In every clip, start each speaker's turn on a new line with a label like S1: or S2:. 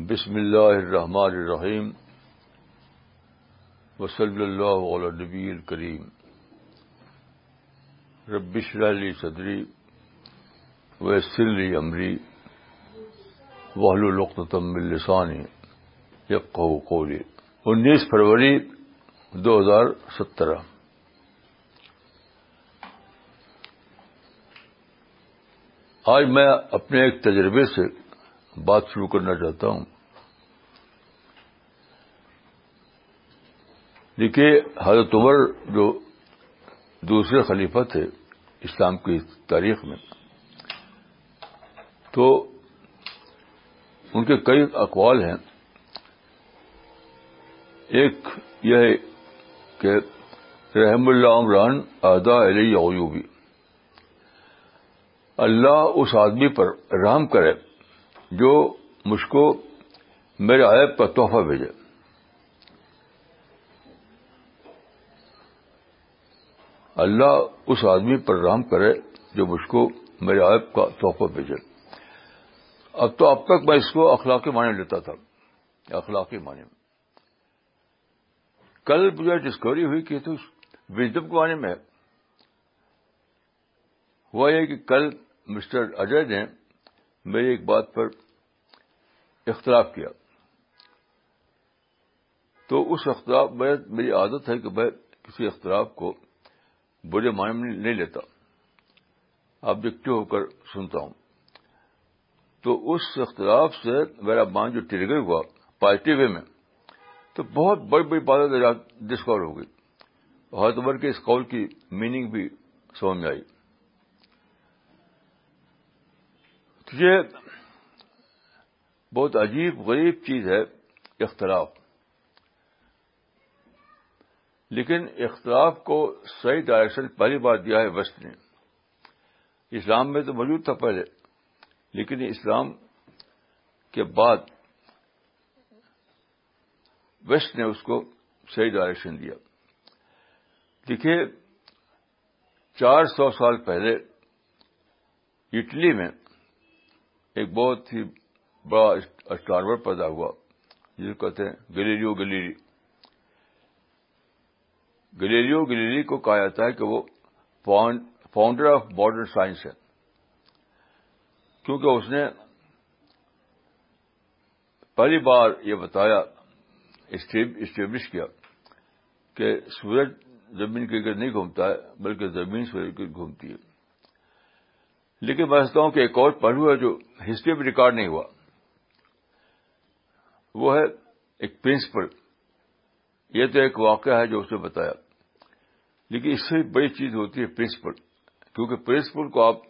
S1: بسم اللہ الرحمن الرحیم وصلی اللہ علیہ نبی الکریم ربش علی صدری و عمری امری القتم السانی یقہ قولی انیس فروری دو ہزار سترہ آج میں اپنے ایک تجربے سے بات شروع کرنا چاہتا ہوں دیکھیے حضرت عمر جو دوسرے خلیفہ تھے اسلام کی تاریخ میں تو ان کے کئی اقوال ہیں ایک یہ ہے کہ رحم اللہ عمران علی علیہ اللہ اس آدمی پر رحم کرے جو مجھ کو میرے عیب کا تحفہ بھیجے اللہ اس آدمی پر رحم کرے جو مجھ کو میرے عیب کا تحفہ بھیجے اب تو اب تک میں اس کو اخلاقی معنی لیتا تھا اخلاقی معنی کل مجھے ڈسکوری ہوئی کہ تو وزڈم کے معنی میں ہوا یہ کہ کل مسٹر اجے نے میں ایک بات پر اختلاف کیا تو اس اختلاف میں میری عادت ہے کہ میں کسی اختلاف کو برے معنی میں نہیں لیتا آپ ہو کر سنتا ہوں تو اس اختلاف سے میرا مان جو ٹرگر ہوا پازیٹو وے میں تو بہت بڑی بڑی باتیں ڈسکور ہو گئی حالت عمر کے اس قول کی میننگ بھی سمجھ میں آئی یہ بہت عجیب غریب چیز ہے اختلاف لیکن اختلاف کو صحیح ڈائریکشن پہلی بار دیا ہے ویسٹ نے اسلام میں تو موجود تھا پہلے لیکن اسلام کے بعد ویسٹ نے اس کو صحیح ڈائریکشن دیا دیکھیے چار سو سال پہلے اٹلی میں ایک بہت ہی بڑا اسٹارور پیدا ہوا جسے کہتے ہیں گلیریو گلیری گلیریو گلیری کو کہا جاتا ہے کہ وہ فاؤنڈر آف ماڈرن سائنس ہے کیونکہ اس نے پہلی بار یہ بتایا اسٹیبلش کیا کہ سورج زمین کے گرد نہیں گھومتا ہے بلکہ زمین سورج کے گھومتی ہے لیکن میں سمجھتا ہوں کہ ایک اور پہلو ہے جو ہسٹری میں ریکارڈ نہیں ہوا وہ ہے ایک پرنسپل یہ تو ایک واقعہ ہے جو اس نے بتایا لیکن اس سے بڑی چیز ہوتی ہے پرنسپل کیونکہ پرنسپل کو آپ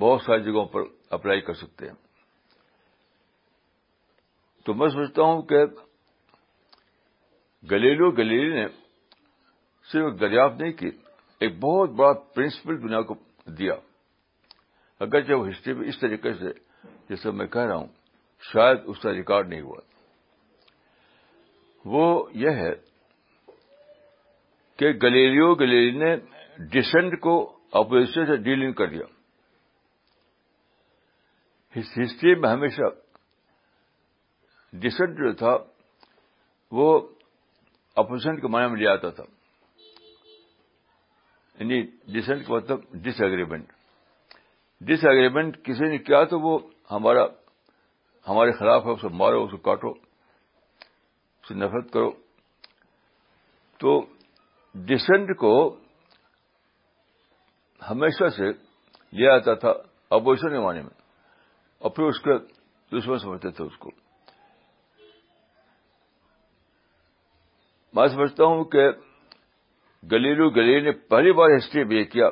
S1: بہت ساری جگہوں پر اپلائی کر سکتے ہیں تو میں سمجھتا ہوں کہ گلیلو گلیلی نے صرف دریافت نہیں کی ایک بہت بڑا پرنسپل دنیا کو دیا اگرچہ وہ ہسٹری میں اس طریقے سے جیسے میں کہہ رہا ہوں شاید اس کا ریکارڈ نہیں ہوا وہ یہ ہے کہ گلیریو گلیری نے ڈسینٹ کو اپوزیشن سے ڈیلنگ کر دیا ہسٹری میں ہمیشہ ڈسینٹ جو تھا وہ اپوزیشن کے معنی میں لے آتا تھا یعنی ڈسنٹ کا مطلب ڈس ایگریمنٹ ڈس ایگریمنٹ کسی نے کیا تو وہ ہمارا ہمارے خلاف ہے اسے مارو اسے کاٹو اسے نفرت کرو تو ڈسنٹ کو ہمیشہ سے لیا آتا تھا اپوزیشن کے معنی میں اور پھر اس کے دشمن سمجھتے تھے اس کو میں سمجھتا ہوں کہ گلیلو گلی نے پہلی بار ہسٹری میں یہ کیا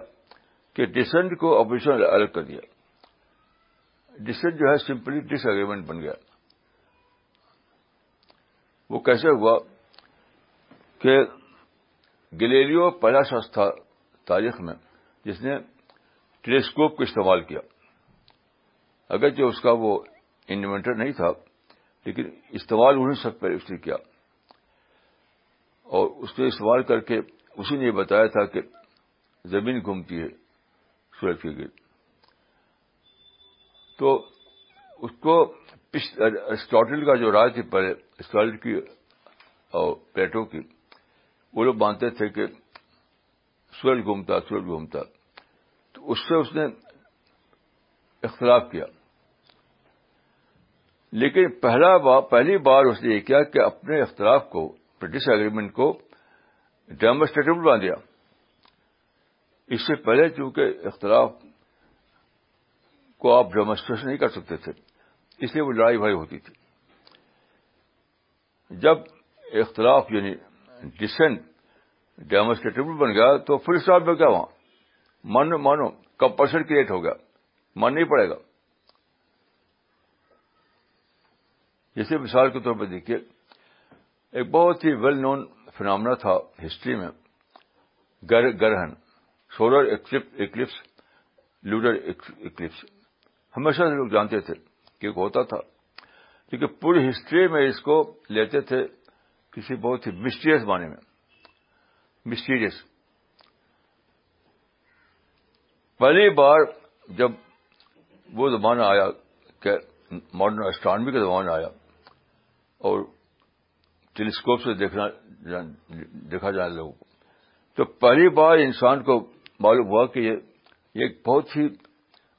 S1: کہ ڈسنٹ کو آپریشن الگ کر دیا ڈسنٹ جو ہے سمپلی ڈس اگریمنٹ بن گیا وہ کیسے ہوا کہ گلیریو پہلا شخص تھا تاریخ میں جس نے ٹیلیسکوپ کو استعمال کیا اگرچہ اس کا وہ انوینٹر نہیں تھا لیکن استعمال انہیں سب پہلے اس نے کیا اور اس کو استعمال کر کے اسی نے بتایا تھا کہ زمین گھومتی ہے سورج کے گرد تو اس کو اسٹاٹل کا جو رائے پہلے اسٹاٹل کی اور پیٹوں کی وہ لوگ مانتے تھے کہ سورج گھومتا سورج گھومتا تو اس سے اس نے اختلاف کیا لیکن پہلا با, پہلی بار اس نے یہ کیا کہ اپنے اختلاف کو برٹش اگریمنٹ کو ڈیمونسٹریٹو بنا دیا اس سے پہلے چونکہ اختلاف کو آپ ڈیمونسٹریشن نہیں کر سکتے تھے اس لیے وہ لڑائی بھائی ہوتی تھی جب اختلاف یعنی ڈسینٹ ڈیمونسٹریٹو بن گیا تو فل اسٹاپ میں کیا وہاں مانو مانو کمپلشن کریٹ ہو گیا مان نہیں پڑے گا جیسے مثال کے طور پر دیکھیے ایک بہت ہی ویل نون فنامنا تھا ہسٹری میں گر گرہن سولر اکلپس لوڈر اکلپس ہمیشہ سے لوگ جانتے تھے ایک ہوتا تھا کیونکہ پوری ہسٹری میں اس کو لیتے تھے کسی بہت ہی مسٹریس بانے میں مسٹریس پہلی بار جب وہ زمانہ آیا کہ مارڈن اسٹرانمی کا زمانہ آیا اور ٹیلیسکوپ سے دیکھنا دیکھا جائے لوگوں کو تو پہلی بار انسان کو معلوم ہوا کہ یہ ایک بہت ہی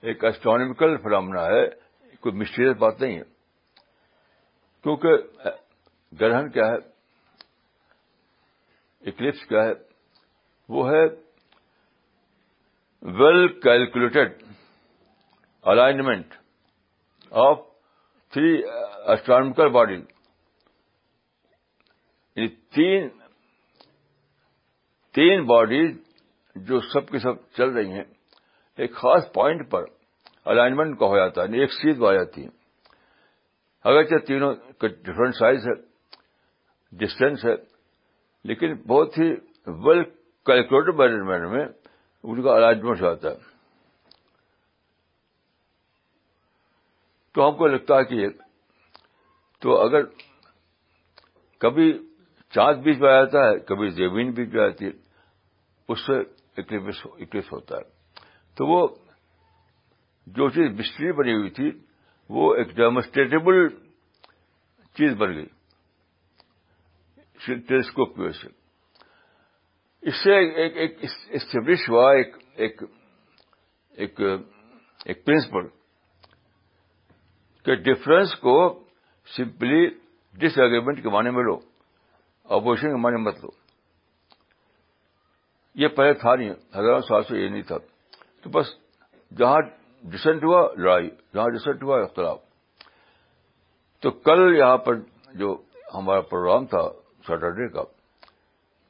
S1: ایک ایسٹرانکل فلامنا ہے کوئی مسٹیریس بات نہیں ہے کیونکہ گرہن کیا ہے اکلپس کیا ہے وہ ہے well calculated alignment of three astronomical body یعنی تین تین باڈیز جو سب کی سب چل رہی ہیں ایک خاص پوائنٹ پر الائنمنٹ کا ہو جاتا ہے یعنی ایک سیز ہو آ جاتی ہے اگرچہ تینوں کا ڈفرنٹ سائز ہے ڈسٹینس ہے لیکن بہت ہی ویل کیلکولیٹ مینجمنٹ میں ان کا الائنمنٹ ہو جاتا ہے تو ہم کو لگتا ہے کہ تو اگر کبھی چاند بیچ میں آتا ہے کبھی زمین بیچ میں آتی ہے اس سے اکلپس ہوتا ہے تو وہ جو چیز مسٹری بنی ہوئی تھی وہ ایک ڈیمونسٹریٹیبل چیز بن گئی ٹیلیسکوپ کی وجہ سے اس سے اسٹیبلش ہوا ایک پرنسپل کہ ڈفرنس کو سمپلی ڈس ایگریمنٹ کے معنی میں لو اپوزیشن مت لو یہ پہلے تھا نہیں ہزاروں سال سے یہ نہیں تھا تو بس جہاں ڈسنٹ ہوا لڑائی جہاں ڈسنٹ ہوا اختلاف تو کل یہاں پر جو ہمارا پروگرام تھا سیٹرڈے کا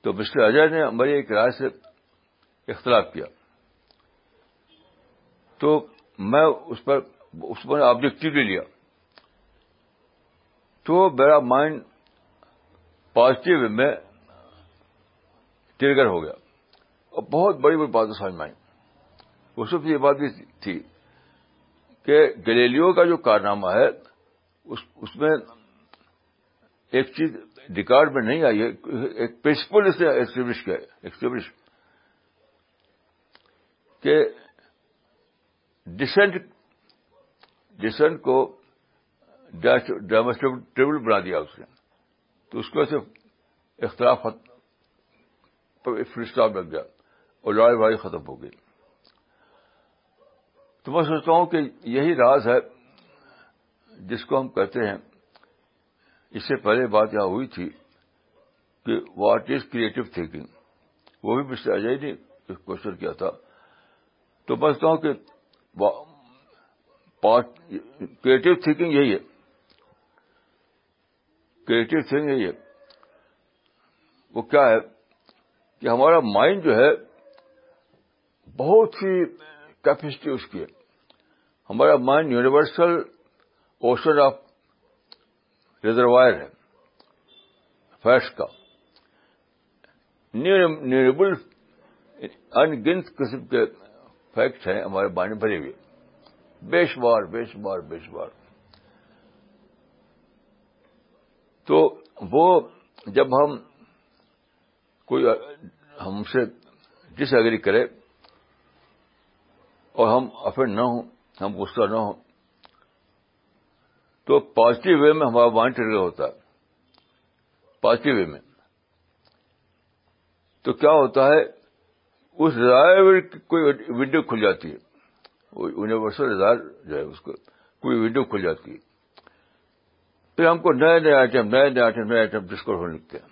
S1: تو مسٹر اجے نے ہماری ایک رائے سے اختلاف کیا تو میں اس پر اس آبجیکٹو بھی لیا تو میرا مائنڈ پازیٹو میں ٹرگر ہو گیا اور بہت بڑی بڑی باتیں سمجھ میں آئی اس وقت یہ بات بھی تھی کہ گلیلو کا جو کارنامہ ہے اس اس میں ایک چیز ریکارڈ میں نہیں آئی ہے ایک پرنسپل اسے ایسٹیبلش کیا کہ ڈسینٹ ڈسینٹ کو بنا دیا اس نے تو اس کے اختلاف فرشتہ لگ گیا اور لڑائی بھائی ختم ہو گئی تو میں سوچتا ہوں کہ یہی راز ہے جس کو ہم کہتے ہیں اس سے پہلے بات یہاں ہوئی تھی کہ واٹ از کریٹو تھنکنگ وہ بھی مسٹر اجے نے کوشچن کیا تھا تو میں سوچتا ہوں کہ کریٹو تھنکنگ یہی ہے کریٹو تھنگ ہے یہ وہ کیا ہے کہ ہمارا مائنڈ جو ہے بہت ہی کیپیسٹی اس کی ہے ہمارا mind universal ocean of reservoir ہے فیش کا ان انگنت قسم کے فیکٹ ہیں ہمارے مائنڈ بھرے ہوئے بیش بار بیش بار بیش بار تو وہ جب ہم کوئی ہم سے ڈس ایگری کرے اور ہم افینڈ نہ ہوں ہم غصہ نہ ہوں تو پازیٹو وے میں ہمارا وائن ٹرگر ہوتا ہے پازیٹو وے میں تو کیا ہوتا ہے اس کوئی ونڈو کھل جاتی ہے یونیورسل رائے جو ہے اس کو کوئی ونڈو کھل جاتی ہے پھر ہم کو نئے نئے آئٹم نئے نئے آئٹم نئے آئٹم ڈسکور ہونے لگتے ہیں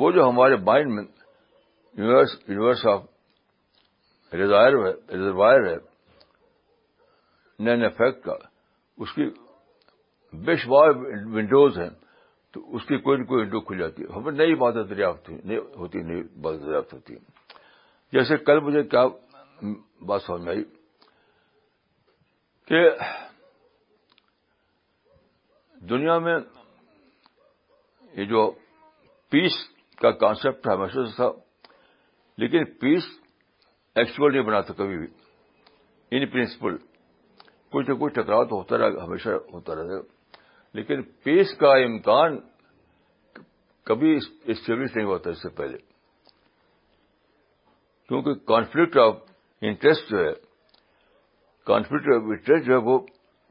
S1: وہ جو ہمارے مائنڈ میں یونیورس یونیورس آف ریزائر ہے نئے نئے فیکٹ کا اس کی بے شمار ونڈوز ہیں تو اس کی کوئی نہ کوئی ونڈو کھل جاتی ہے ہمیں نئی باتیں دریافت ہوتی نئی باتیں دریافت ہوتی ہیں جیسے کل مجھے کیا بات سمجھ میں آئی کہ دنیا میں یہ جو پیس کا کانسپٹ ہمیشہ تھا لیکن پیس ایکچوئل نہیں بنا تھا کبھی بھی ان پرنسپل کچھ نہ کچھ ٹکراؤ تو ہوتا رہا ہمیشہ ہوتا رہے لیکن پیس کا امکان کبھی اسٹیبلش نہیں ہوتا اس سے پہلے کیونکہ کانفلکٹ آف انٹرسٹ جو ہے کانفلکٹ آف انٹرسٹ جو ہے وہ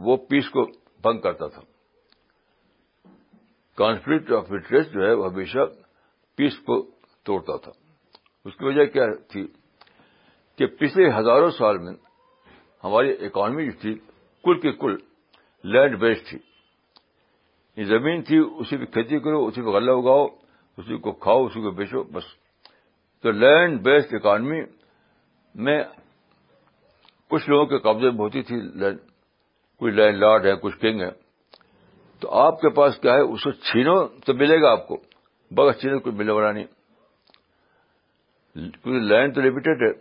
S1: وہ پیس کو بھنگ کرتا تھا کانفلکٹ آف انٹرسٹ جو ہے وہ ہمیشہ پیس کو توڑتا تھا اس کی وجہ کیا تھی کہ پچھلے ہزاروں سال میں ہماری اکانمی تھی کل کے کل لینڈ بیس تھی یہ زمین تھی اسی پہ کھیتی کرو اسی کو غلہ اگاؤ اسی کو کھاؤ اسی کو بیچو بس تو لینڈ بیسڈ اکانمی میں کچھ لوگوں کے قبضے میں ہوتی تھی کوئی لینڈ لارڈ ہے کچھ کنگ ہے تو آپ کے پاس کیا ہے اسے چھینو تو ملے گا آپ کو بغیر چھینو کوئی ملنے والا نہیں کیونکہ لینڈ تو لمیٹڈ ہے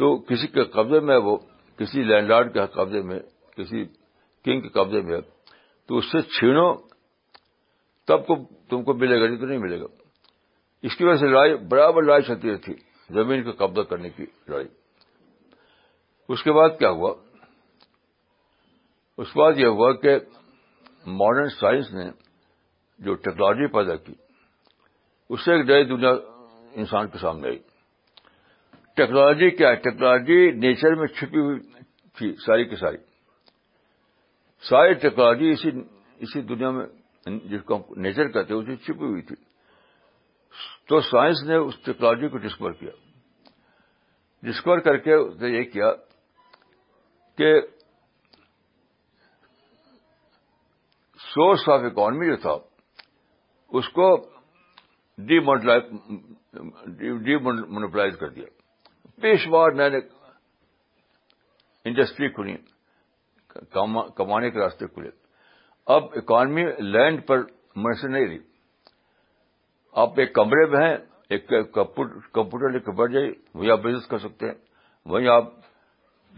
S1: تو کسی کے قبضے میں وہ کسی لینڈ لارڈ کے قبضے میں کسی کنگ کے قبضے میں تو اس سے چھینو تب کو تم کو ملے گا نہیں تو نہیں ملے گا اس کی وجہ سے لڑائی برابر لڑائی چلتی رہتی تھی زمین کا قبضہ کرنے کی لڑائی اس کے بعد کیا ہوا اس کے بعد یہ ہوا کہ ماڈرن سائنس نے جو ٹیکنالوجی پیدا کی اس سے ایک نئی دنیا انسان کے سامنے آئی ٹیکنالوجی کیا ہے ٹیکنالوجی نیچر میں چھپی ہوئی تھی ساری کی ساری ساری ٹیکنالوجی اسی اسی دنیا میں جس کو نیچر کہتے ہیں چھپی ہوئی تھی تو سائنس نے اس ٹیکنالوجی کو ڈسکور کیا ڈسکور کر کے اس نے یہ کیا کہ سورس آف اکانمی جو تھا اس کو ڈی مونوپلائز کر دیا پیشوار بار نئے انڈسٹری کھلی کمانے کے راستے کھلے اب اکانمی لینڈ پر نہیں رہی آپ ایک کمرے میں ہیں ایک کمپیوٹر لے کے بڑھ جائیے وہیں آپ بزنس کر سکتے ہیں وہیں آپ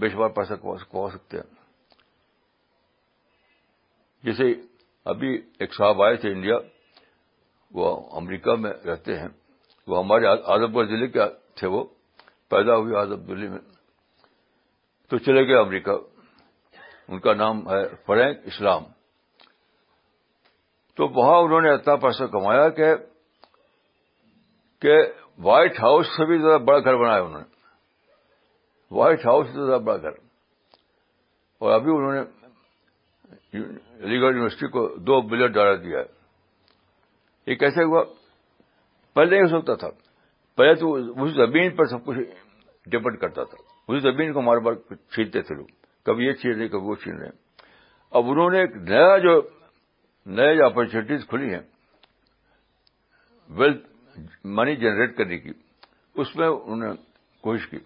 S1: بے شمار پیسہ کما سکتے ہیں جیسے ابھی ایک صاحب آئے تھے انڈیا وہ امریکہ میں رہتے ہیں وہ ہمارے گڑھ ضلع کے تھے وہ پیدا ہوئے آزم دلی میں تو چلے گئے امریکہ ان کا نام ہے فرینک اسلام تو وہاں انہوں نے اتنا پیسہ کمایا کہ کہ وائٹ ہاؤس سے بھی زیادہ بڑا گھر بنایا انہوں نے وائٹ ہاؤس بڑا گھر اور ابھی انہوں نے علی گڑھ یونیورسٹی کو دو بلین ڈالر دیا ہے یہ کیسے ہوا پہلے نہیں ہو سکتا تھا پہلے تو اس زمین پر سب کچھ ڈپینڈ کرتا تھا اس زمین کو ہمارے بار چھینتے تھے لوگ کبھی یہ چھین رہے کبھی وہ چھین رہے اب انہوں نے ایک نیا جو نئے جو اپرچونیٹیز کھلی ہیں ویلتھ منی جنریٹ کرنے کی اس میں انہوں نے کوشش کی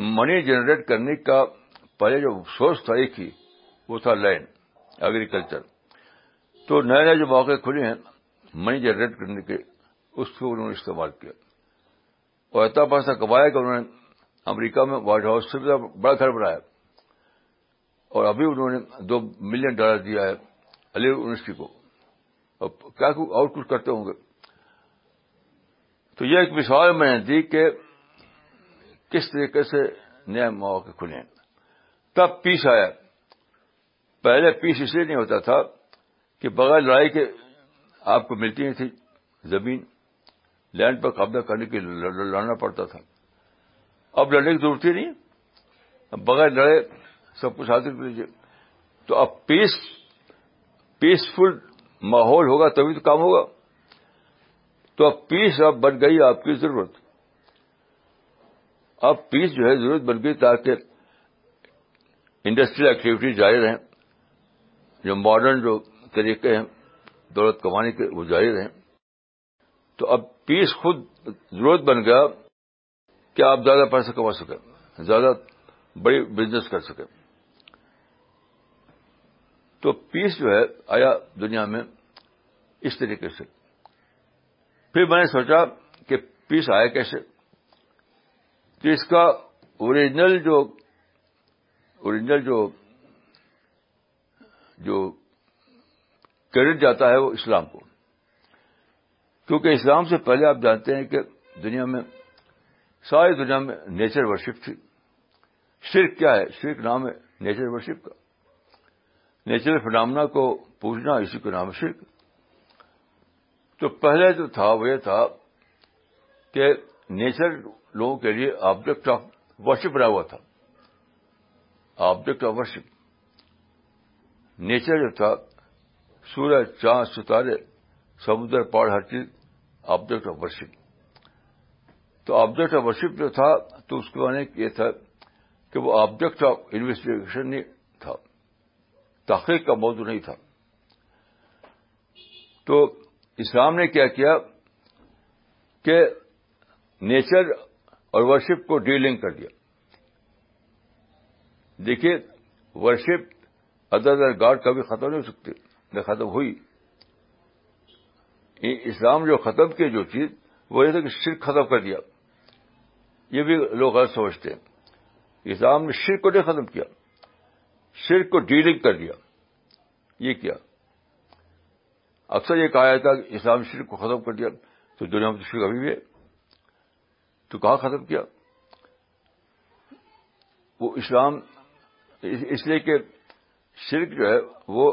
S1: منی جنریٹ کرنے کا پہلے جو سورس تھا ایک ہی وہ تھا لینڈ اگریکلچر تو نئے نئے جو مواقع کھلے ہیں منی جنریٹ کرنے کے اس کو انہوں نے استعمال کیا اور اتنا پیسہ کمایا کہ انہوں نے امریکہ میں وائٹ ہاؤس سے بڑا گھر بنایا اور ابھی انہوں نے دو ملین ڈالر دیا ہے علی یونیورسٹی کو کیا آؤٹ کچھ کرتے ہوں گے تو یہ ایک مثال میں نے دی کہ کس طریقے سے نئے مواقع کھلے تب پیس آیا پہلے پیس اس لیے نہیں ہوتا تھا کہ بغیر لڑائی کے آپ کو ملتی نہیں تھی زمین لینڈ پر قبضہ کرنے کے لیے لڑنا پڑتا تھا اب لڑنے کی ضرورت ہی نہیں بغیر لڑے سب کچھ حاصل کر لیجیے تو اب پیس پیسفل ماحول ہوگا تبھی تو کام ہوگا تو اب پیس اب بن گئی آپ کی ضرورت اب پیس جو ہے ضرورت بن گئی تاکہ انڈسٹریل ایکٹیویٹی جاری رہیں جو ماڈرن جو طریقے ہیں دولت کمانے کے وہ جاری رہیں تو اب پیس خود ضرورت بن گیا کہ آپ زیادہ پیسہ کما سکیں زیادہ بڑی بزنس کر سکیں تو پیس جو ہے آیا دنیا میں اس طریقے سے پھر میں نے سوچا کہ پیس آیا کیسے تو اس کا اوریجنل جو اوریجنل جو جو کریڈٹ جاتا ہے وہ اسلام کو کیونکہ اسلام سے پہلے آپ جانتے ہیں کہ دنیا میں ساری دنیا میں نیچر ورشپ تھی شرک کیا ہے شرک نام ہے نیچر ورشپ کا نیچرل فنامنا کو پوجنا اسی کو نام ہے تو پہلے جو تھا وہ یہ تھا کہ نیچر لوگوں کے لیے آبجیکٹ آف ورشپ رہا ہوا تھا آبجیکٹ آف ورشپ نیچر جو تھا سورج چاند ستارے سمندر پہاڑ ہر چیز آبجیکٹ آف ورشپ تو آبجیکٹ آف ورشپ جو تھا تو اس کے معنی یہ تھا کہ وہ آبجیکٹ آف انویسٹیگیشن نہیں تھا تحقیق کا موضوع نہیں تھا تو اسلام نے کیا کیا کہ نیچر اور ورشپ کو ڈیلنگ کر دیا دیکھیے ورشپ ادر ادر گاڈ کبھی ختم نہیں ہو سکتی نہ ختم ہوئی اسلام جو ختم کی جو چیز وہ یہ تھا کہ شرک ختم کر دیا یہ بھی لوگ غلط سمجھتے ہیں اسلام نے شرک کو نہیں ختم کیا شرک کو ڈیلنگ کر دیا یہ کیا اکثر یہ کہا جاتا کہ اسلام شرک کو ختم کر دیا تو دنیا میں تو شرک ابھی بھی ہے تو کہاں ختم کیا وہ اسلام اس لیے کہ شرک جو ہے وہ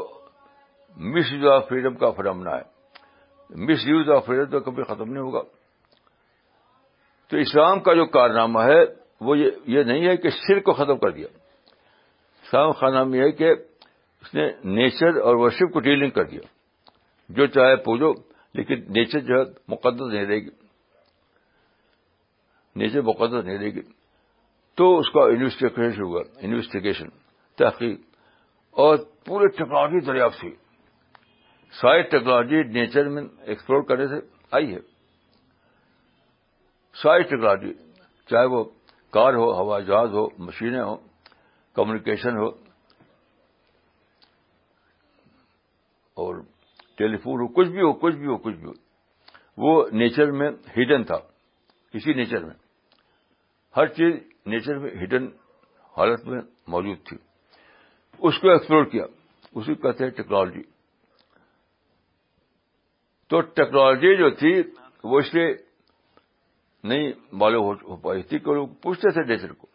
S1: مس یوز آف فریڈم کا فرمنا ہے مس یوز آف فریڈم تو کبھی ختم نہیں ہوگا تو اسلام کا جو کارنامہ ہے وہ یہ نہیں ہے کہ شرک کو ختم کر دیا اسلام کارنامہ یہ ہے کہ اس نے نیچر اور ورشپ کو ڈیلنگ کر دیا جو چاہے پوجو لیکن نیچر جو ہے مقدس نہیں رہے گی نیچے مقدر نہیں لیکن گی تو اس کا انویسٹیگیشن ہوا انویسٹیگیشن تحقیق اور پوری ٹیکنالوجی دریافت ہوئی ساری ٹیکنالوجی نیچر میں ایکسپلور کرنے سے آئی ہے ساری ٹیکنالوجی چاہے وہ کار ہو ہوائی جہاز ہو مشینیں ہوں کمیونیکیشن ہو اور ٹیلیفون ہو کچھ بھی ہو کچھ بھی ہو کچھ بھی ہو وہ نیچر میں ہڈن تھا نیچر میں ہر چیز نیچر میں ہڈن حالت میں موجود تھی اس کو ایکسپلور کیا اسی کو کہتے ہیں ٹیکنالوجی تو ٹیکنالوجی جو تھی وہ اس لیے نہیں معلوم ہو پائی تھی کہ لوگ پوچھتے تھے نیچر کو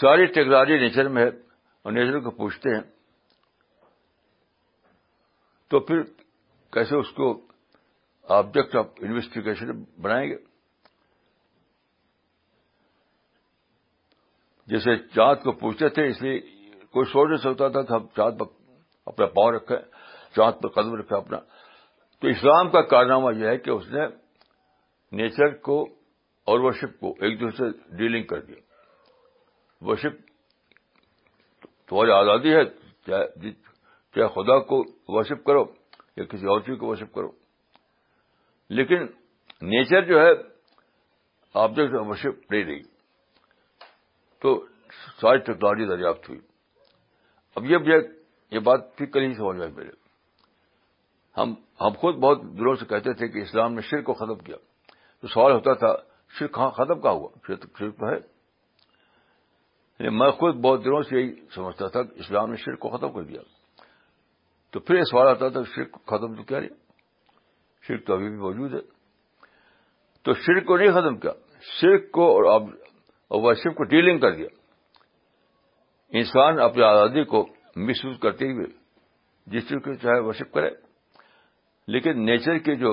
S1: ساری ٹیکنالوجی نیچر میں ہے اور نیچر کو پوچھتے ہیں تو پھر کیسے اس کو آبجیکٹ آف انویسٹیگیشن بنائیں گے جیسے چاند کو پوچھتے تھے اس لیے کوئی سوچ نہیں سکتا تھا کہ ہم چاند پر اپنا پاؤں رکھیں چاند پر قدم رکھیں اپنا تو اسلام کا کارنامہ یہ ہے کہ اس نے نیچر کو اور وشپ کو ایک دوسرے سے ڈیلنگ کر دی ورشپ تمہاری آزادی ہے چاہے خدا کو ورشپ کرو یا کسی اور چیز کو ورشپ کرو لیکن نیچر جو ہے آبجیکٹ نہیں رہی تو ساری ٹیکنالوجی دریافت ہوئی اب یہ یہ بات پھر کل ہی سمجھ میں میرے ہم ہم خود بہت دروں سے کہتے تھے کہ اسلام نے شرک کو ختم کیا تو سوال ہوتا تھا شر کہاں ختم کہاں شرک تو ہے یعنی میں خود بہت دنوں سے یہی سمجھتا تھا کہ اسلام نے شرک کو ختم کر دیا تو پھر یہ سوال آتا تھا شرک ختم تو کیا نہیں شرک تو ابھی بھی موجود ہے تو شرک کو نہیں ختم کیا شرک کو اور ورشپ کو ڈیلنگ کر دیا انسان اپنی آزادی کو مس یوز کرتے ہوئے جس چیز کو چاہے وشپ کرے لیکن نیچر کے جو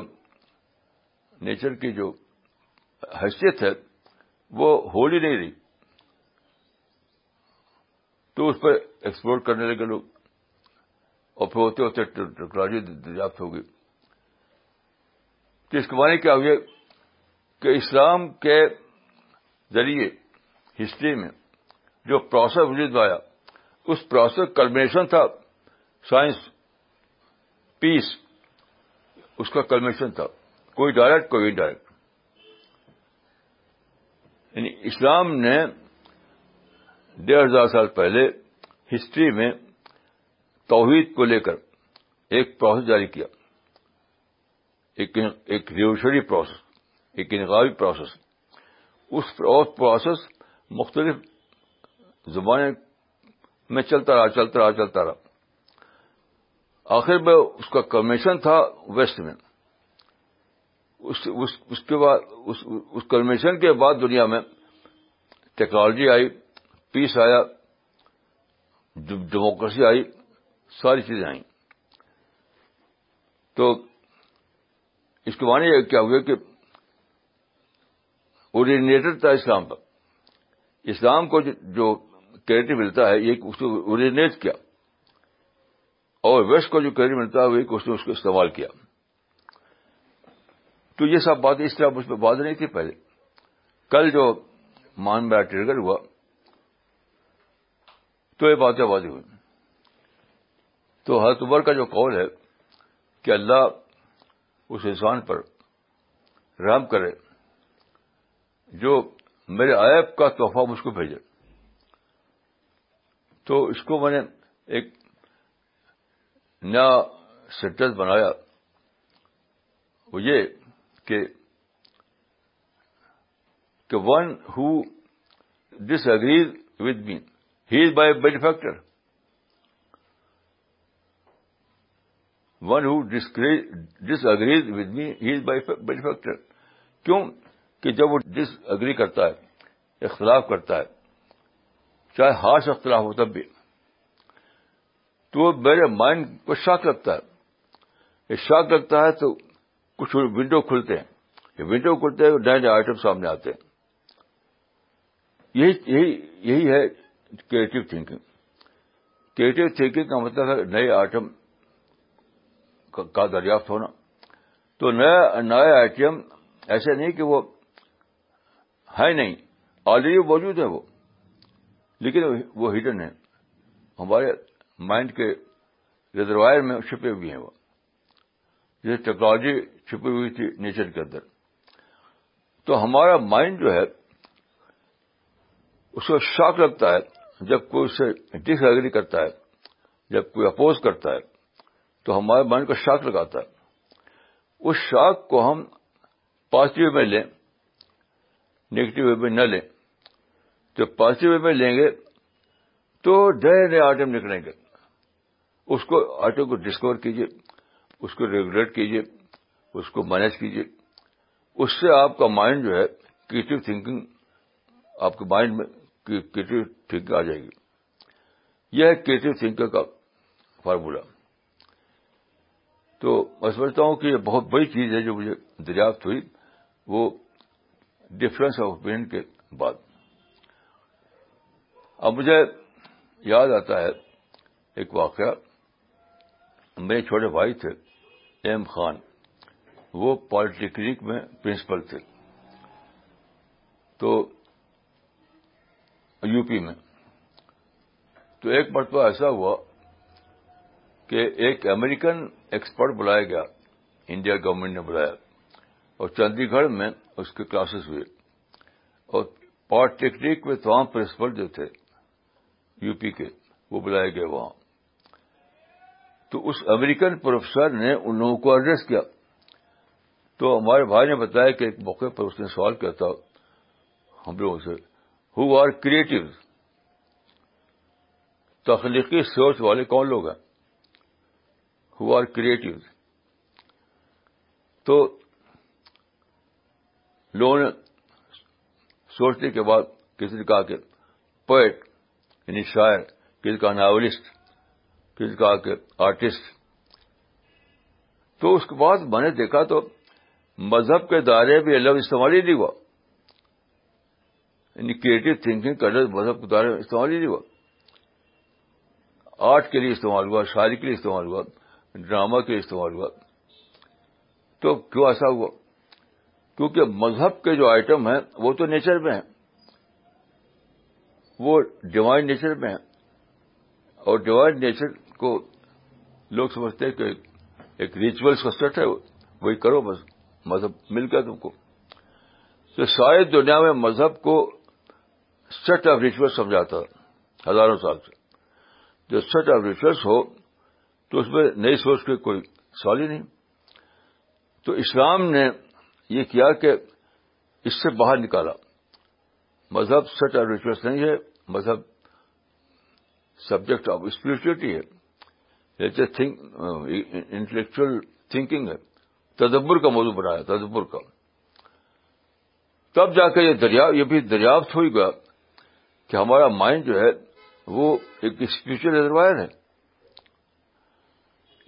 S1: نیچر کی جو حیثیت ہے وہ ہولی نہیں رہی تو اس پر ایکسپلور کرنے لگے لوگ اور پھر ہوتے ہوتے ٹیکنالوجی دریافت ہوگی اس کے معنی کیا ہوئے کہ اسلام کے ذریعے ہسٹری میں جو پروسیس وجود آیا اس پروسیس کلمیشن تھا سائنس پیس اس کا کلمیشن تھا کوئی ڈائریکٹ کوئی انڈائریکٹ یعنی اسلام نے ڈیڑھ ہزار سال پہلے ہسٹری میں توحید کو لے کر ایک پروسیس جاری کیا ایک ریوشری پروسیس ایک انقلابی پروسیس اس پروسیس مختلف زبانیں میں چلتا رہا چلتا رہا چلتا رہا آخر میں اس کا کمیشن تھا ویسٹ میں اس اس, اس کے بعد دنیا میں ٹیکنالوجی آئی پیس آیا ڈیموکریسی آئی ساری چیزیں آئیں تو اس کے معنی کیا ہوئے کہ اوریجنیٹر تھا اسلام پر اسلام کو جو کریڈٹ ملتا ہے یہ اس کو کیا اور ویسٹ کو جو کریڈٹ ملتا ہے وہ استعمال کیا تو یہ سب باتیں اس طرح اس پہ بات نہیں تھی پہلے کل جو مان با ٹریگر ہوا تو یہ باتیں واضح ہوئی تو ہر عمر کا جو قول ہے کہ اللہ اس انسان پر رحم کرے جو میرے عیب کا تحفہ مجھ کو بھیجے تو اس کو میں نے ایک نیا سینٹنس بنایا وہ یہ کہ ون ڈس اگریز ود میز by is bad factor one who disagrees with me by benefactor کیوں کہ جب وہ ڈس اگری کرتا ہے اختلاف کرتا ہے چاہے ہارش اختلاف ہو تب بھی تو وہ میرے مائنڈ کو شاک لگتا ہے شاک لگتا ہے تو کچھ ونڈو کھلتے ہیں ونڈو کھلتے ہیں نئے نئے آئٹم سامنے آتے ہیں یہی یہی ہے کریٹو تھنکنگ کریٹو تھنکنگ کا مطلب ہے نئے آئٹم کا دریافت ہونا تو نیا نیا آئی ٹی ایم ایسے نہیں کہ وہ ہے نہیں آلریڈی موجود ہے وہ لیکن وہ ہڈن ہے ہمارے مائنڈ کے ریزروائر میں چھپے ہوئے ہیں وہ جیسے ٹیکنالوجی چھپی ہوئی تھی نیچر کے اندر تو ہمارا مائنڈ جو ہے اس کو شاک لگتا ہے جب کوئی اسے ڈس ایگری کرتا ہے جب کوئی اپوز کرتا ہے تو ہمارے مائنڈ کا شاک لگاتا ہے اس شاک کو ہم پازیٹو میں لیں نیگیٹو وے میں نہ لیں جب پازیٹو وے میں لیں گے تو نئے نئے آئٹم نکلیں گے اس کو آئٹم کو ڈسکور کیجیے اس کو ریگولیٹ کیجیے اس کو مینج کیجیے اس سے آپ کا مائنڈ جو ہے کریٹو تھنکنگ آپ کے مائنڈ میں کریٹو تھنکنگ آ جائے گی یہ ہے کریٹو تھنکنگ کا فارمولہ تو میں سمجھتا ہوں کہ یہ بہت بڑی چیز ہے جو مجھے دریافت ہوئی وہ ڈفرنس آف اوپین کے بعد اب مجھے یاد آتا ہے ایک واقعہ میرے چھوٹے بھائی تھے ایم خان وہ پالیٹیکنک میں پرنسپل تھے تو یو پی میں تو ایک مرتبہ ایسا ہوا کہ ایک امریکن ایکسپرٹ بلایا گیا انڈیا گورنمنٹ نے بلایا اور گڑھ میں اس کے کلاسز ہوئے اور پالیٹیکنک میں تمام پرنسپل جو تھے یو پی کے وہ بلائے گئے وہاں تو اس امریکن پروفیسر نے ان لوگوں کو ایڈریس کیا تو ہمارے بھائی نے بتایا کہ ایک موقع پر اس نے سوال کیا تھا ہم لوگوں سے ہو آر کریٹو تخلیقی سوچ والے کون لوگ ہیں ہو آر کریٹو تو لوگوں نے سوچنے کے بعد کسی نے کہا کہ پوئٹ یعنی شاعر کسی کا ناولسٹ کسی کہا کہ آرٹسٹ تو اس کے بعد میں نے دیکھا تو مذہب کے دائرے بھی الگ استعمال ہی نہیں ہوا یعنی کریٹو تھنکنگ کا الگ مذہب کے دائرے میں استعمال ہی نہیں ہوا آرٹ کے لیے استعمال ہوا شاعری کے لیے استعمال ہوا ڈرامہ کے استعمال ہوا تو کیوں ایسا ہوا کیونکہ مذہب کے جو آئٹم ہیں وہ تو نیچر میں ہیں وہ ڈیوائن نیچر میں ہیں اور ڈیوائن نیچر کو لوگ سمجھتے ہیں کہ ایک ریچولس کا سیٹ ہے وہی کرو بس مذہب مل گیا تم کو تو شاید دنیا میں مذہب کو سیٹ آف ریچوئلس سمجھاتا ہزاروں سال سے جو سیٹ آف ریچولس ہو تو اس میں نئی سوچ کے کوئی سوال ہی نہیں تو اسلام نے یہ کیا کہ اس سے باہر نکالا مذہب سچ اور ریچوس نہیں ہے مذہب سبجیکٹ آف اسپرچولیٹی ہے انٹلیکچل تھنکنگ ہے تدبر کا موضوع بنایا تدبر کا تب جا کے یہ دریا یہ بھی دریافت ہوئی گیا کہ ہمارا مائنڈ جو ہے وہ ایک اسپرچل ریزروائر ہے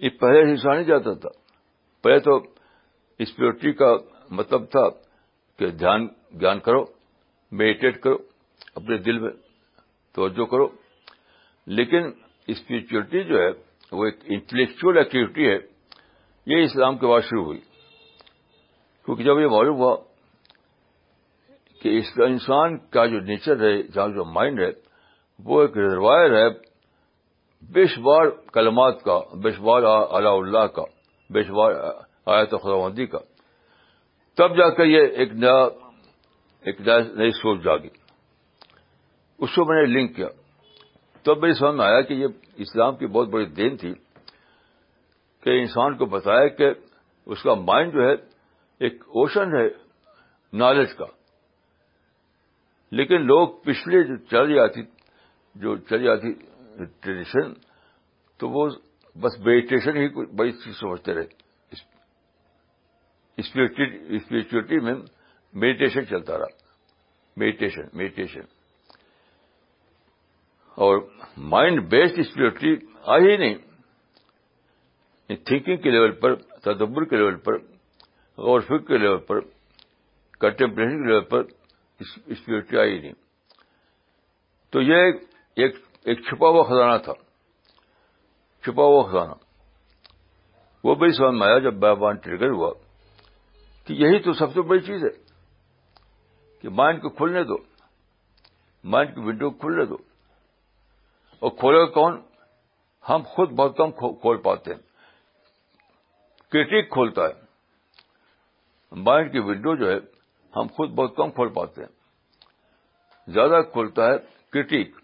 S1: یہ پہلے حصہ نہیں جاتا تھا پہلے تو اسپیورٹی کا مطلب تھا کہ دھیان کرو کرو میڈیٹیٹ اپنے دل میں توجہ کرو لیکن اسپرچرٹی جو ہے وہ ایک انٹلیکچل ایکٹیویٹی ہے یہ اسلام کے بعد شروع ہوئی کیونکہ جب یہ معلوم ہوا کہ اس انسان کا جو نیچر ہے جہاں جو مائنڈ ہے وہ ایک ریزروائر ہے بیشوار کلمات کا بیشوار علاء اللہ کا بیشوار آیت خداوندی مندی کا تب جا کر یہ ایک نیا ایک نیا نئی سوچ جاگی اس کو میں نے لنک کیا تب میری سمجھ میں آیا کہ یہ اسلام کی بہت بڑی دین تھی کہ انسان کو بتایا کہ اس کا مائنڈ جو ہے ایک اوشن ہے نالج کا لیکن لوگ پچھلے جو آتی جو چلی آتی ٹریڈیشن تو وہ بس میڈیٹیشن ہی بڑی چیز سمجھتے رہے اسپرچولیٹی میں میڈیٹیشن چلتا رہا میڈیٹیشن میڈیٹیشن اور مائنڈ بیسڈ اسپرچولیٹی آئی ہی نہیں تھنکنگ کے لیول پر تدبر کے لیول پر غور فکر کے لیول پر کنٹمپریشن کے لیول پر اسپرچولیٹی آئی نہیں تو یہ ایک ایک چھپا ہوا خزانہ تھا چھپا ہوا خزانہ وہ بھی سمجھ میں آیا جب بان ٹرگر ہوا کہ یہی تو سب سے بڑی چیز ہے کہ مائنڈ کو کھلنے دو مائنڈ کی ونڈو کو کھلنے دو اور کھولے گا کون ہم خود بہت کم کھول پاتے ہیں کرٹیک کھولتا ہے مائنڈ کی ونڈو جو ہے ہم خود بہت کم کھول پاتے ہیں زیادہ کھولتا ہے کرٹیک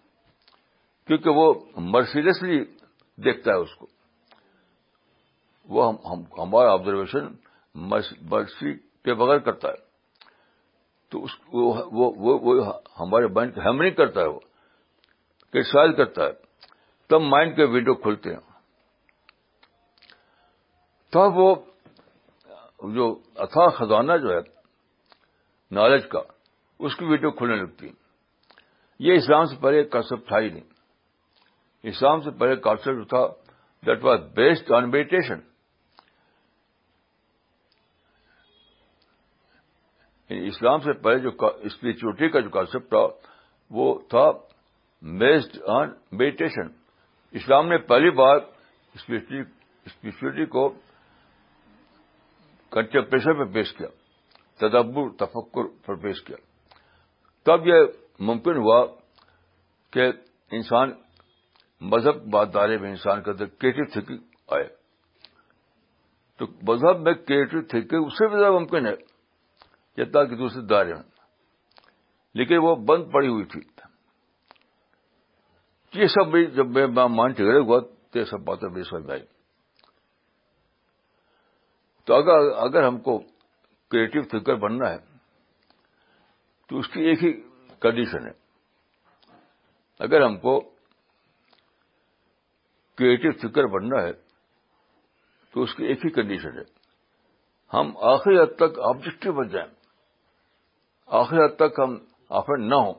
S1: کیونکہ وہ مرسیریسلی دیکھتا ہے اس کو وہ ہمارا آبزرویشن مرسی کے بغیر کرتا ہے تو اس وہ, وہ, وہ, ہمارے مائنڈ ہیمرنگ کرتا ہے وہ کرسائز کرتا ہے تب مائنڈ کے ونڈو کھلتے ہیں تب وہ جو اتھا خزانہ جو ہے نالج کا اس کی ویڈیو کھلنے لگتی ہے یہ اسلام سے پہلے کنسپٹ تھا ہی نہیں یعنی اسلام سے پہلے جو تھا that was based on meditation اسلام سے پہلے جو اسپرچولیٹی کا جو کانسیپٹ تھا وہ تھا بیسڈ آن میڈیٹیشن اسلام نے پہلی بار اسپرچولیٹی کو کنٹمپریشن پہ پیش کیا تدبر تفکر پر پیش کیا تب یہ ممکن ہوا کہ انسان مذہب میں انسان کے اندر کریٹو تھنکنگ آئے تو مذہب میں کریٹو تھنکنگ اس سے بھی زیادہ ممکن ہے جتنا کہ دوسرے دائرے میں لیکن وہ بند پڑی ہوئی تھی یہ سب بھی جب میں مان گرا ہوا تو یہ سب باتیں بھی سمجھ میں آئی تو اگر اگر ہم کو کریٹو تھنکر بننا ہے تو اس کی ایک ہی کنڈیشن ہے اگر ہم کو کریٹو فکر بننا ہے تو اس کی ایک ہی کنڈیشن ہے ہم آخری حد تک آبجیکٹو بن جائیں آخری حد تک ہم آفر نہ ہوں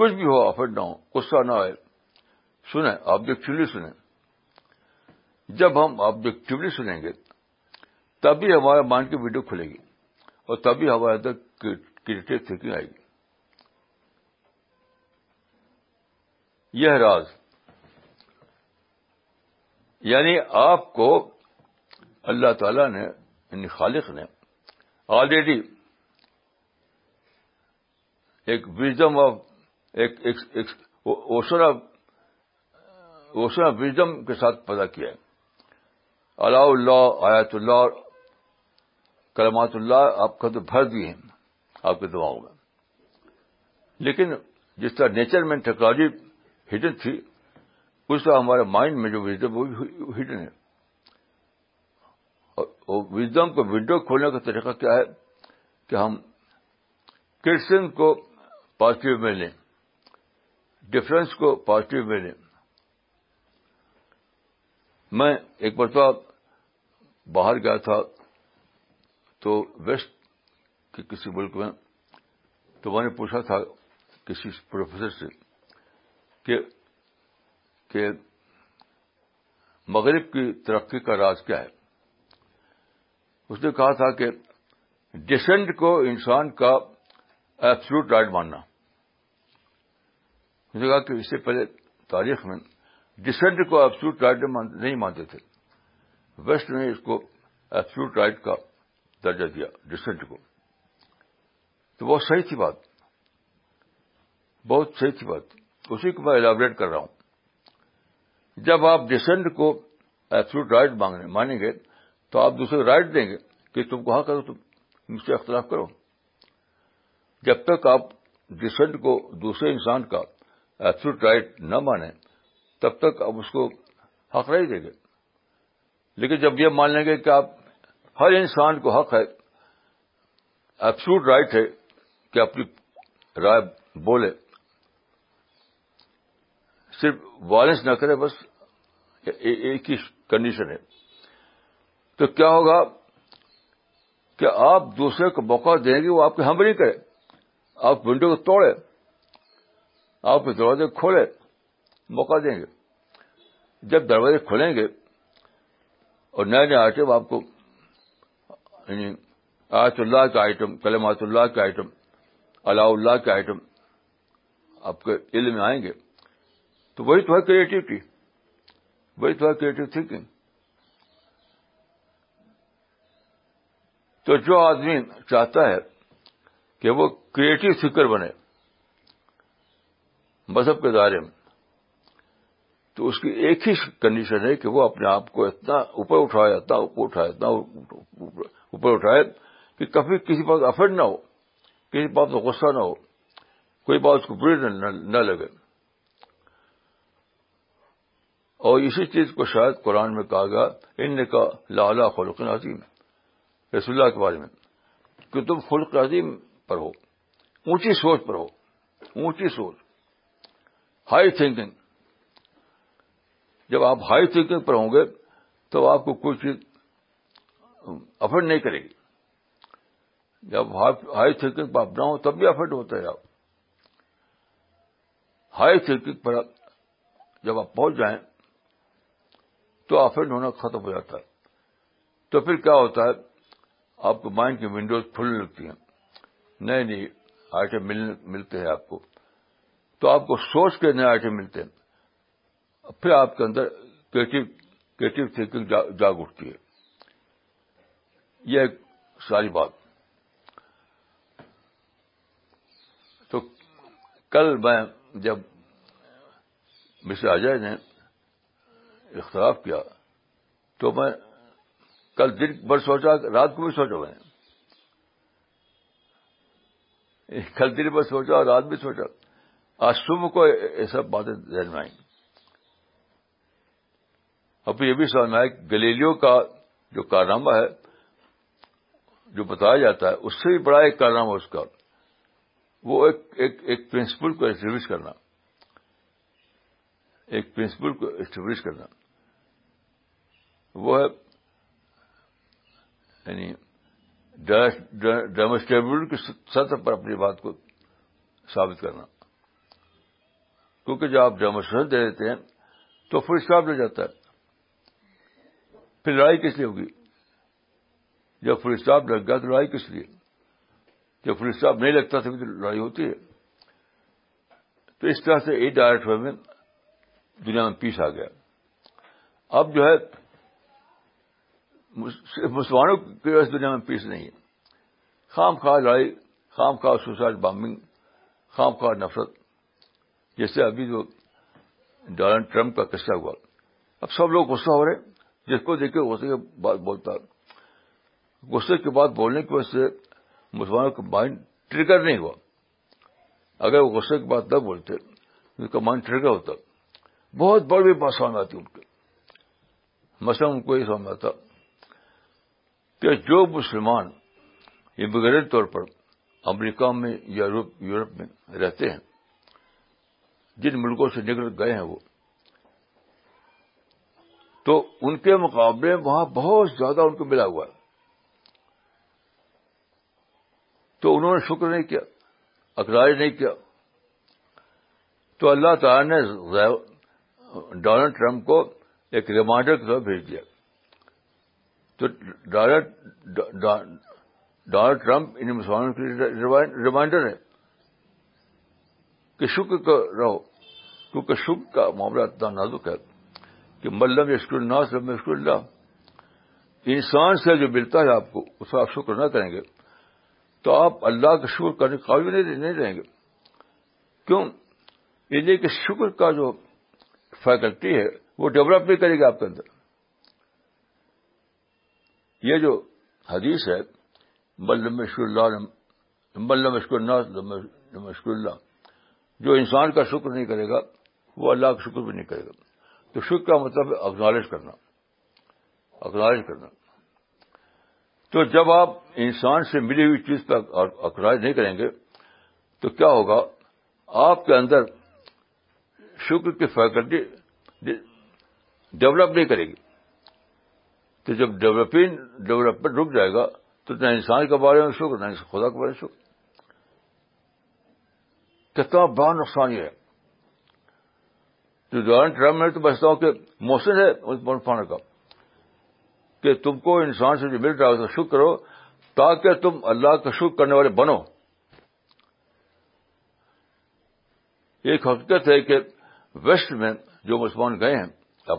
S1: کچھ بھی ہو آفر نہ ہو غصہ نہ آئے سنیں آبجیکٹولی سنیں جب ہم آبجیکٹولی سنیں گے تبھی ہمارے مائنڈ کی ویڈیو کھلے گی اور تبھی ہمارے کریٹو تھنکنگ آئے گی یہ راز یعنی آپ کو اللہ تعالی نے یعنی خالق نے آلریڈی ایک وزڈم آف ایک وزڈم کے ساتھ پیدا کیا ہے اللہ اللہ آیات اللہ کرمات اللہ آپ کا تو بھر دیے ہیں آپ کے دعاؤں میں لیکن جس طرح نیچر میں ٹیکنالوجی ہڈن تھی اس کا ہمارے مائنڈ میں جو وزڈم وہ ہڈن ہے اور وزڈم کو ونڈو کھولنے کا طریقہ کیا ہے کہ ہم کرسن کو پازیٹو میں لیں ڈفرینس کو پازیٹیو میں لیں میں ایک بار تو باہر گیا تھا تو ویسٹ کے کسی ملک میں تو میں نے پوچھا تھا کسی پروفیسر سے کہ کہ مغرب کی ترقی کا راز کیا ہے اس نے کہا تھا کہ ڈسینٹ کو انسان کا ایبسلوٹ رائٹ ماننا اس نے کہا کہ اس سے پہلے تاریخ میں ڈسینٹ کو ایبسلوٹ رائٹ نہیں مانتے تھے ویسٹ نے اس کو ایبسلوٹ رائٹ کا درجہ دیا ڈسینٹ کو تو بہت صحیح تھی بات بہت صحیح تھی بات اسی کو میں الیبریٹ کر رہا ہوں جب آپ ڈسینڈ کو ایپروٹ رائٹ مانگنے مانیں گے تو آپ دوسرے رائٹ دیں گے کہ تم کو ہاں کرو تم مجھ سے اختلاف کرو جب تک آپ ڈسینٹ کو دوسرے انسان کا ایپروٹ رائٹ نہ مانیں تب تک آپ اس کو حق نہیں دیں گے لیکن جب یہ مان لیں گے کہ آپ ہر انسان کو حق ہے ایپروٹ رائٹ ہے کہ اپنی رائے بولے صرف وائلنس نہ کرے بس ایک ہی کنڈیشن ہے تو کیا ہوگا کہ آپ دوسرے کو موقع دیں گے وہ آپ کی نہیں کرے آپ ونڈو کو توڑے آپ کے دروازے کھولے موقع دیں گے جب دروازے کھولیں گے اور نئے نئے آئٹم آپ کو یعنی آیت اللہ کا آئٹم کلمات اللہ کا آئٹم علاء اللہ کے آئٹم آپ کے علم میں آئیں گے تو وہی تو ہے کریٹیوٹی وہی تو ہے کریٹو تھنکنگ تو جو آدمی چاہتا ہے کہ وہ کریٹو فکر بنے مذہب کے دائرے میں تو اس کی ایک ہی کنڈیشن ہے کہ وہ اپنے آپ کو اتنا اوپر اٹھایا اتنا اوپر اٹھایا اتنا اوپر اٹھائے کہ کبھی کسی بات افرڈ نہ ہو کسی بات کو غصہ نہ ہو کوئی بات اس کو بری نہ لگے اور اسی چیز کو شاید قرآن میں کہا گیا ان نے کہا لالا خلق عظیم رسول اللہ کے بارے میں کہ تم خلق عظیم پر ہو اونچی سوچ پر ہو اونچی سوچ ہائی تھنکنگ جب آپ ہائی تھنکنگ پر ہوں گے تو آپ کو کوئی چیز افرڈ نہیں کرے گی جب ہائی تھنکنگ پر آپ نہ ہو تب بھی افرڈ ہوتا ہے آپ ہائی تھنکنگ پر جب آپ پہنچ جائیں تو آفینڈ ہونا ختم ہو جاتا ہے تو پھر کیا ہوتا ہے آپ کو مائنڈ کی ونڈوز کھلنے لگتی ہیں نئے نئے آئٹم ملتے ہیں آپ کو تو آپ کو سوچ کے نئے آئٹم ملتے ہیں پھر آپ کے اندر کریٹو تھنکنگ جاگ اٹھتی ہے یہ ایک ساری بات تو کل میں جب مسٹر اجے نے اختلاف کیا تو میں کل دن بھر سوچا رات کو بھی سوچا میں کل دن بھر سوچا رات بھی سوچا آج صبح کو یہ سب باتیں ذہن میں آئیں ابھی یہ بھی میں ہے گلیلو کا جو کارنامہ ہے جو بتایا جاتا ہے اس سے بھی بڑا ایک کارنامہ اس کا وہ ایک پرنسپل کو اسٹیبلش کرنا ایک پرنسپل کو اسٹیبلش کرنا وہ ہے یعنی ڈیمونسٹریبل کی سطح پر اپنی بات کو ثابت کرنا کیونکہ جب آپ ڈیمونسٹریشن دے دیتے ہیں تو فل اسٹاپ لے جاتا ہے پھر لڑائی کس لیے ہوگی جب فل اسٹاپ لگ گیا تو لڑائی کس لیے جب فل اسٹاپ نہیں لگتا تھا تو لڑائی ہوتی ہے تو اس طرح سے ایک ڈائریکٹ میں دنیا میں پیس آ گیا اب جو ہے صرف مسلمانوں کی وجہ سے دنیا میں پیس نہیں ہے خام خواہ لڑائی خام خواہ سوسائڈ بامبنگ خام خواہ نفرت جیسے ابھی جو ڈونلڈ ٹرمپ کا قصہ ہوا اب سب لوگ غصہ ہو رہے جس کو دیکھ کے غصے کے بعد بولتا غصے کے بعد بولنے کی وجہ سے مسلمانوں کا مائنڈ ٹریگر نہیں ہوا اگر وہ غصے کے بعد نہ بولتے ان کا مائنڈ ٹریگر ہوتا بہت بڑی بات سامنے آتی ان کے مسئلہ ان کو یہ سامنے آتا کہ جو مسلمان بغیر طور پر امریکہ میں یا یورپ میں رہتے ہیں جن ملکوں سے نکل گئے ہیں وہ تو ان کے مقابلے وہاں بہت زیادہ ان کو ملا ہوا ہے تو انہوں نے شکر نہیں کیا اکراج نہیں کیا تو اللہ تعالی نے ڈونلڈ ٹرمپ کو ایک ریمائنڈر بھیج دیا تو ڈونلڈ ٹرمپ ان مسلمانوں کے ریمائنڈر ہے کہ شکر کا رہو کیونکہ شکر کا معاملہ اتنا نازک ہے کہ یشکر ناس اللہ یشکر اللہ انسان سے جو ملتا ہے آپ کو اس کا آپ شکر نہ کریں گے تو آپ اللہ کا شکر کرنے کے قابل نہیں رہیں گے کیوں یہ کہ شکر کا جو فیکلٹی ہے وہ ڈیولپ نہیں کرے گا آپ کے اندر یہ جو حدیث ہے اللہ جو انسان کا شکر نہیں کرے گا وہ اللہ کا شکر بھی نہیں کرے گا تو شکر کا مطلب ہے تو جب آپ انسان سے ملی ہوئی چیز کا اکنالج نہیں کریں گے تو کیا ہوگا آپ کے اندر شکر کی فیکلٹی ڈیولپ نہیں کرے گی تو جب ڈیولپنگ ڈیولپمنٹ رک جائے گا تو نہ انسان کے بارے میں شکر نہ خدا کے بارے میں شکر کتنا بڑا نقصان یہ ہے جو میں تو بچتا ہوں کہ موسم ہے پانے کا کہ تم کو انسان سے جو مل رہا ہے اس کا شکر کرو تاکہ تم اللہ کا شکر کرنے والے بنو ایک حقیقت ہے کہ ویسٹ میں جو مسلمان گئے ہیں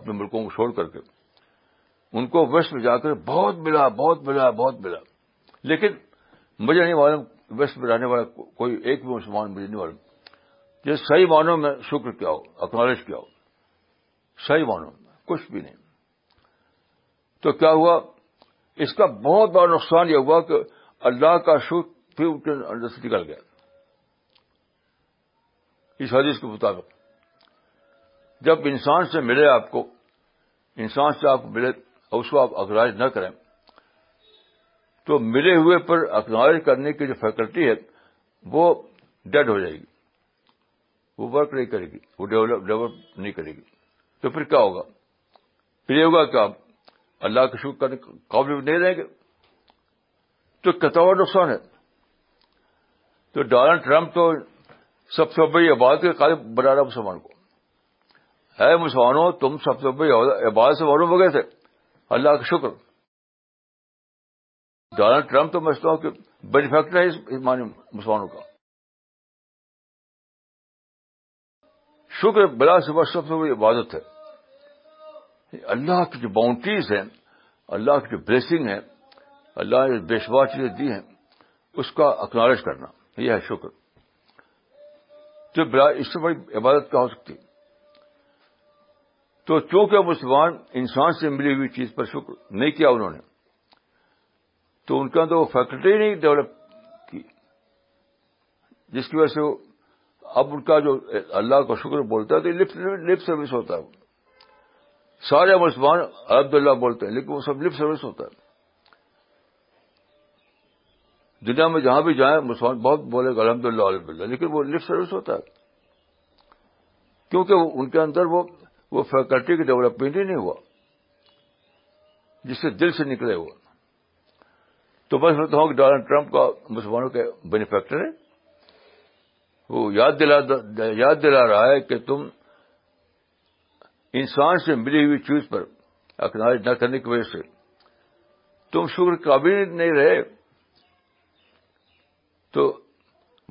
S1: اپنے ملکوں کو چھوڑ کر کے ان کو ویسٹ میں جا کر بہت ملا بہت ملا بہت ملا لیکن مجھے نہیں معلوم ویسٹ میں رہنے والا کوئی ایک بھی مسلمان مجھے نہیں معلوم یہ صحیح معنوں میں شکر کیا ہو اکنالج کیا ہو صحیح معنوں میں کچھ بھی نہیں تو کیا ہوا اس کا بہت بڑا نقصان یہ ہوا کہ اللہ کا شکر پھر ان کے اندر سے نکل گیا اس حدیث کے مطابق جب انسان سے ملے آپ کو انسان سے آپ کو ملے اور اس کو آپ اکنالج نہ کریں تو ملے ہوئے پر اکنالج کرنے کی جو فیکلٹی ہے وہ ڈیڈ ہو جائے گی وہ ورک نہیں کرے گی وہ ڈیولپ ڈیولپ نہیں کرے گی تو پھر کیا ہوگا پھر یہ ہوگا کیا اللہ کے شکر کرنے کا قابل نہیں رہیں گے تو بڑا نقصان ہے تو ڈونلڈ ٹرمپ تو سب سے بڑی عبادت کے قابل بنا رہا مسلمان کو ہے مسلمانوں تم سب سے بڑی عبادت سے گئے تھے اللہ کا شکر ڈونلڈ ٹرمپ تو میں ہوں کہ ہے اس ہے مسلمانوں کا شکر بلا صبح بڑی عبادت ہے اللہ کی جو باؤنڈریز ہیں اللہ کی جو بلیسنگ ہے اللہ نے بے شبا چیزیں دی ہیں اس کا اکنالج کرنا یہ ہے شکر تو اس سے بڑی عبادت کیا ہو سکتی ہے تو چونکہ مسلمان انسان سے ملی ہوئی چیز پر شکر نہیں کیا انہوں نے تو ان کا اندر وہ فیکلٹی نہیں ڈیولپ کی جس کی وجہ سے اب ان کا جو اللہ کا شکر بولتا ہے تو لپ سروس ہوتا ہے سارے مسلمان عبد اللہ بولتے ہیں لیکن وہ سب لپ سروس ہوتا ہے دنیا میں جہاں بھی جائیں مسلمان بہت بولے گا الحمد للہ الحمد للہ لیکن وہ لفٹ سروس ہوتا ہے کیونکہ ان کے اندر وہ وہ فیکلٹی کی ڈیولپمنٹ ہی نہیں ہوا جس سے دل سے نکلے وہ تو میں سمجھتا ہوں کہ ڈونلڈ ٹرمپ کا مسلمانوں کے بینیفیکٹر ہے وہ یاد دلا یاد دلا رہا ہے کہ تم انسان سے ملی ہوئی چیز پر اکنالج نہ کرنے کی وجہ سے تم شکر قابل نہیں رہے تو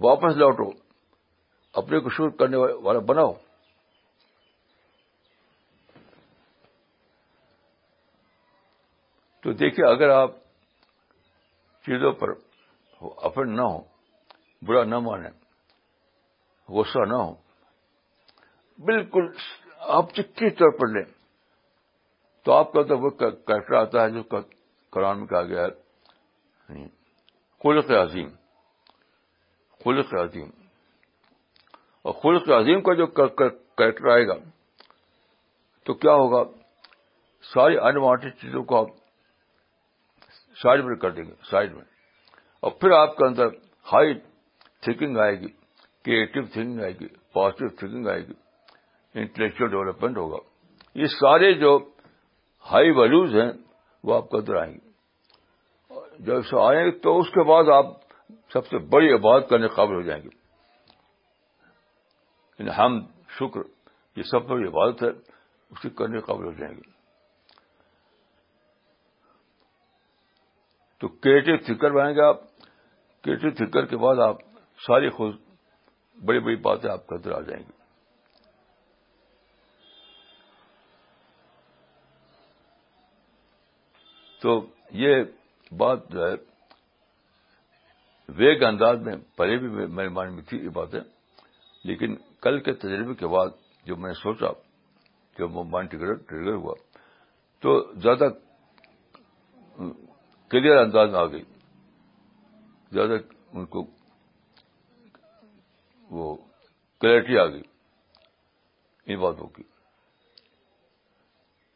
S1: واپس لوٹو اپنے کو شکر کرنے والا بناؤ تو دیکھیے اگر آپ چیزوں پر افراد نہ ہو برا نہ مانیں غصہ نہ ہو بالکل آپ چکی طور پر لیں تو آپ کا تو وہ کریکٹر آتا ہے جو قرآن میں کہا گیا ہے خلق عظیم خلق عظیم اور خلق عظیم کا جو کریکٹر آئے گا تو کیا ہوگا ساری انوانٹیڈ چیزوں کو آپ سائڈ میں کر دیں گے سائڈ میں اور پھر آپ کے اندر ہائی تھنکنگ آئے گی کریٹو تھنکنگ آئے گی پازیٹو تھنکنگ آئے گی انٹلیکچل ڈیولپمنٹ ہوگا یہ سارے جو ہائی ویلوز ہیں وہ آپ کے اندر آئیں گے جب سے آئیں گے تو اس کے بعد آپ سب سے بڑی عبادت کرنے قابل ہو جائیں گے ہم شکر یہ سب بڑی عبادت ہے اسے کرنے قابل ہو جائیں گے تو کریٹو تھکر بنائیں گے آپ کریٹو تھکر کے بعد آپ ساری خود بڑی بڑی باتیں آپ کے اندر آ جائیں گی تو یہ بات جو ہے ویگ انداز میں پہلے بھی میرے مان میں تھی یہ باتیں لیکن کل کے تجربے کے بعد جو میں نے سوچا جو ٹریگر ہوا تو زیادہ کلیئر انداز میں آ گئی زیادہ ان کو وہ کلیئرٹی آ گئی ان باتوں کی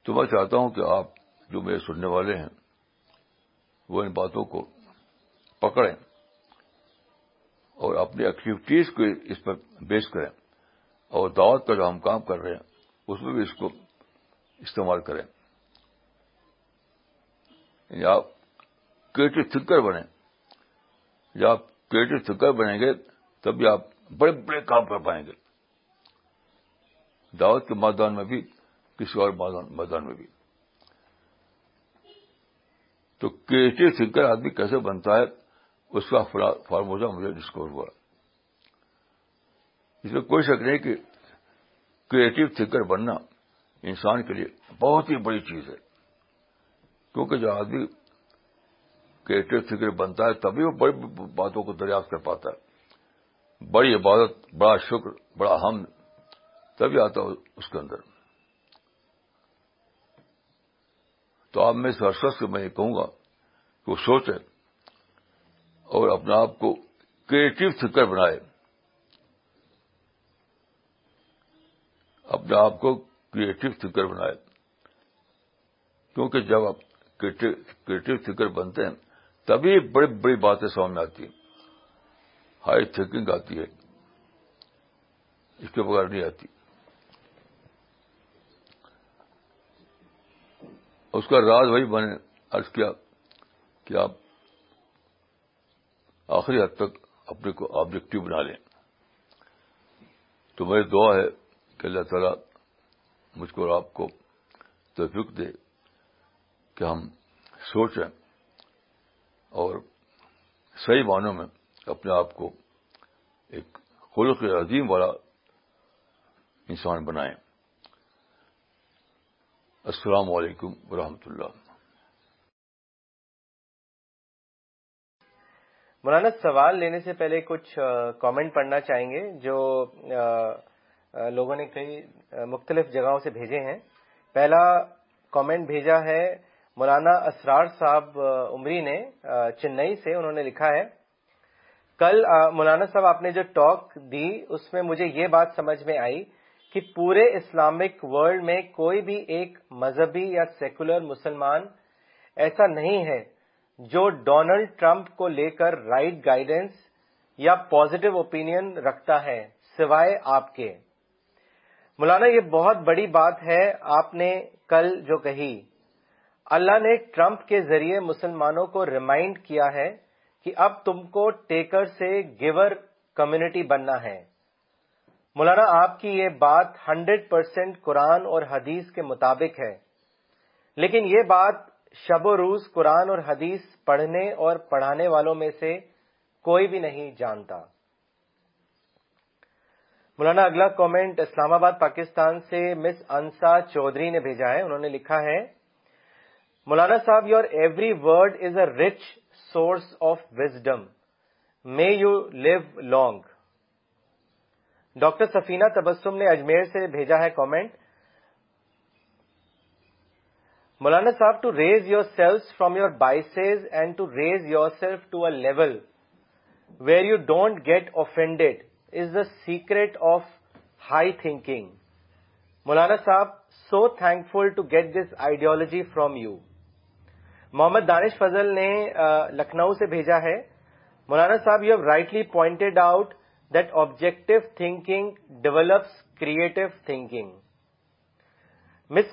S1: تو میں چاہتا ہوں کہ آپ جو میرے سننے والے ہیں وہ ان باتوں کو پکڑیں اور اپنی ایکٹیویٹیز کو اس پر بیس کریں اور دعوت کا جو ہم کام کر رہے ہیں اس میں بھی اس کو استعمال کریں یعنی آپ کریٹو تھنکر بنے جب آپ کریٹو تھنکر بنیں گے تب بھی آپ بڑے بڑے کام کر پائیں گے دعوت کے میدان میں بھی کسی اور میدان میں بھی تو کریٹو تھنکر آدمی کیسے بنتا ہے اس کا فارمولا مجھے ڈسکور ہوا اس میں کوئی شک نہیں کہ کریٹو تھنکر بننا انسان کے لیے بہت ہی بڑی چیز ہے کیونکہ جو آدمی کریٹو فکر بنتا ہے تبھی وہ بڑی باتوں کو دریافت کر پاتا ہے بڑی عبادت بڑا شکر بڑا ہم تبھی آتا ہے اس کے اندر تو آپ میں اس ہر شخص کو میں یہ کہوں گا کہ وہ سوچے اور اپنے آپ کو کریٹو تھنکر بنائے اپنے آپ کو کریٹو تھنکر بنائے کیونکہ جب آپ کریٹو تھنکر بنتے ہیں تبھی بڑی بڑی باتیں سامنے آتی ہیں ہائی تھنکنگ آتی ہے اس کے بغیر نہیں آتی اس کا راز وہی بنے ارض کیا کہ آپ آخری حد تک اپنے کو آبجیکٹو بنا لیں تو میری دعا ہے کہ اللہ تعالیٰ مجھ کو اور آپ کو توفیق دے کہ ہم سوچیں اور صحیح معنوں میں اپنے آپ کو ایک خلق عظیم والا انسان بنائیں السلام علیکم ورحمۃ اللہ
S2: مولانا سوال لینے سے پہلے کچھ کامنٹ پڑھنا چاہیں گے جو لوگوں نے کئی مختلف جگہوں سے بھیجے ہیں پہلا کامنٹ بھیجا ہے مولانا اسرار صاحب عمری نے چنئی سے انہوں نے لکھا ہے کل مولانا صاحب آپ نے جو ٹاک دی اس میں مجھے یہ بات سمجھ میں آئی کہ پورے اسلامک ورلڈ میں کوئی بھی ایک مذہبی یا سیکولر مسلمان ایسا نہیں ہے جو ڈونلڈ ٹرمپ کو لے کر رائٹ گائیڈنس یا پوزیٹو اپینین رکھتا ہے سوائے آپ کے مولانا یہ بہت بڑی بات ہے آپ نے کل جو کہی اللہ نے ٹرمپ کے ذریعے مسلمانوں کو ریمائنڈ کیا ہے کہ اب تم کو ٹیکر سے گیور کمیونٹی بننا ہے مولانا آپ کی یہ بات ہنڈریڈ پرسینٹ قرآن اور حدیث کے مطابق ہے لیکن یہ بات شب و روز قرآن اور حدیث پڑھنے اور پڑھانے والوں میں سے کوئی بھی نہیں جانتا مولانا اگلا کامنٹ اسلام آباد پاکستان سے مس انسا چودھری نے بھیجا ہے انہوں نے لکھا ہے مولانا صاحب your every word is a rich source of wisdom may you live long doctor Safina Tabassum نے اجمیر سے بھیجا ہے کامنٹ مولانا صاحب to raise yourself from your bias and to raise yourself to a level where you don't get offended is the secret of high thinking مولانا صاحب so thankful to get this ideology from you محمد دانش فضل نے لکھنؤ سے بھیجا ہے مولانا صاحب you have rightly pointed out that objective thinking develops creative thinking مس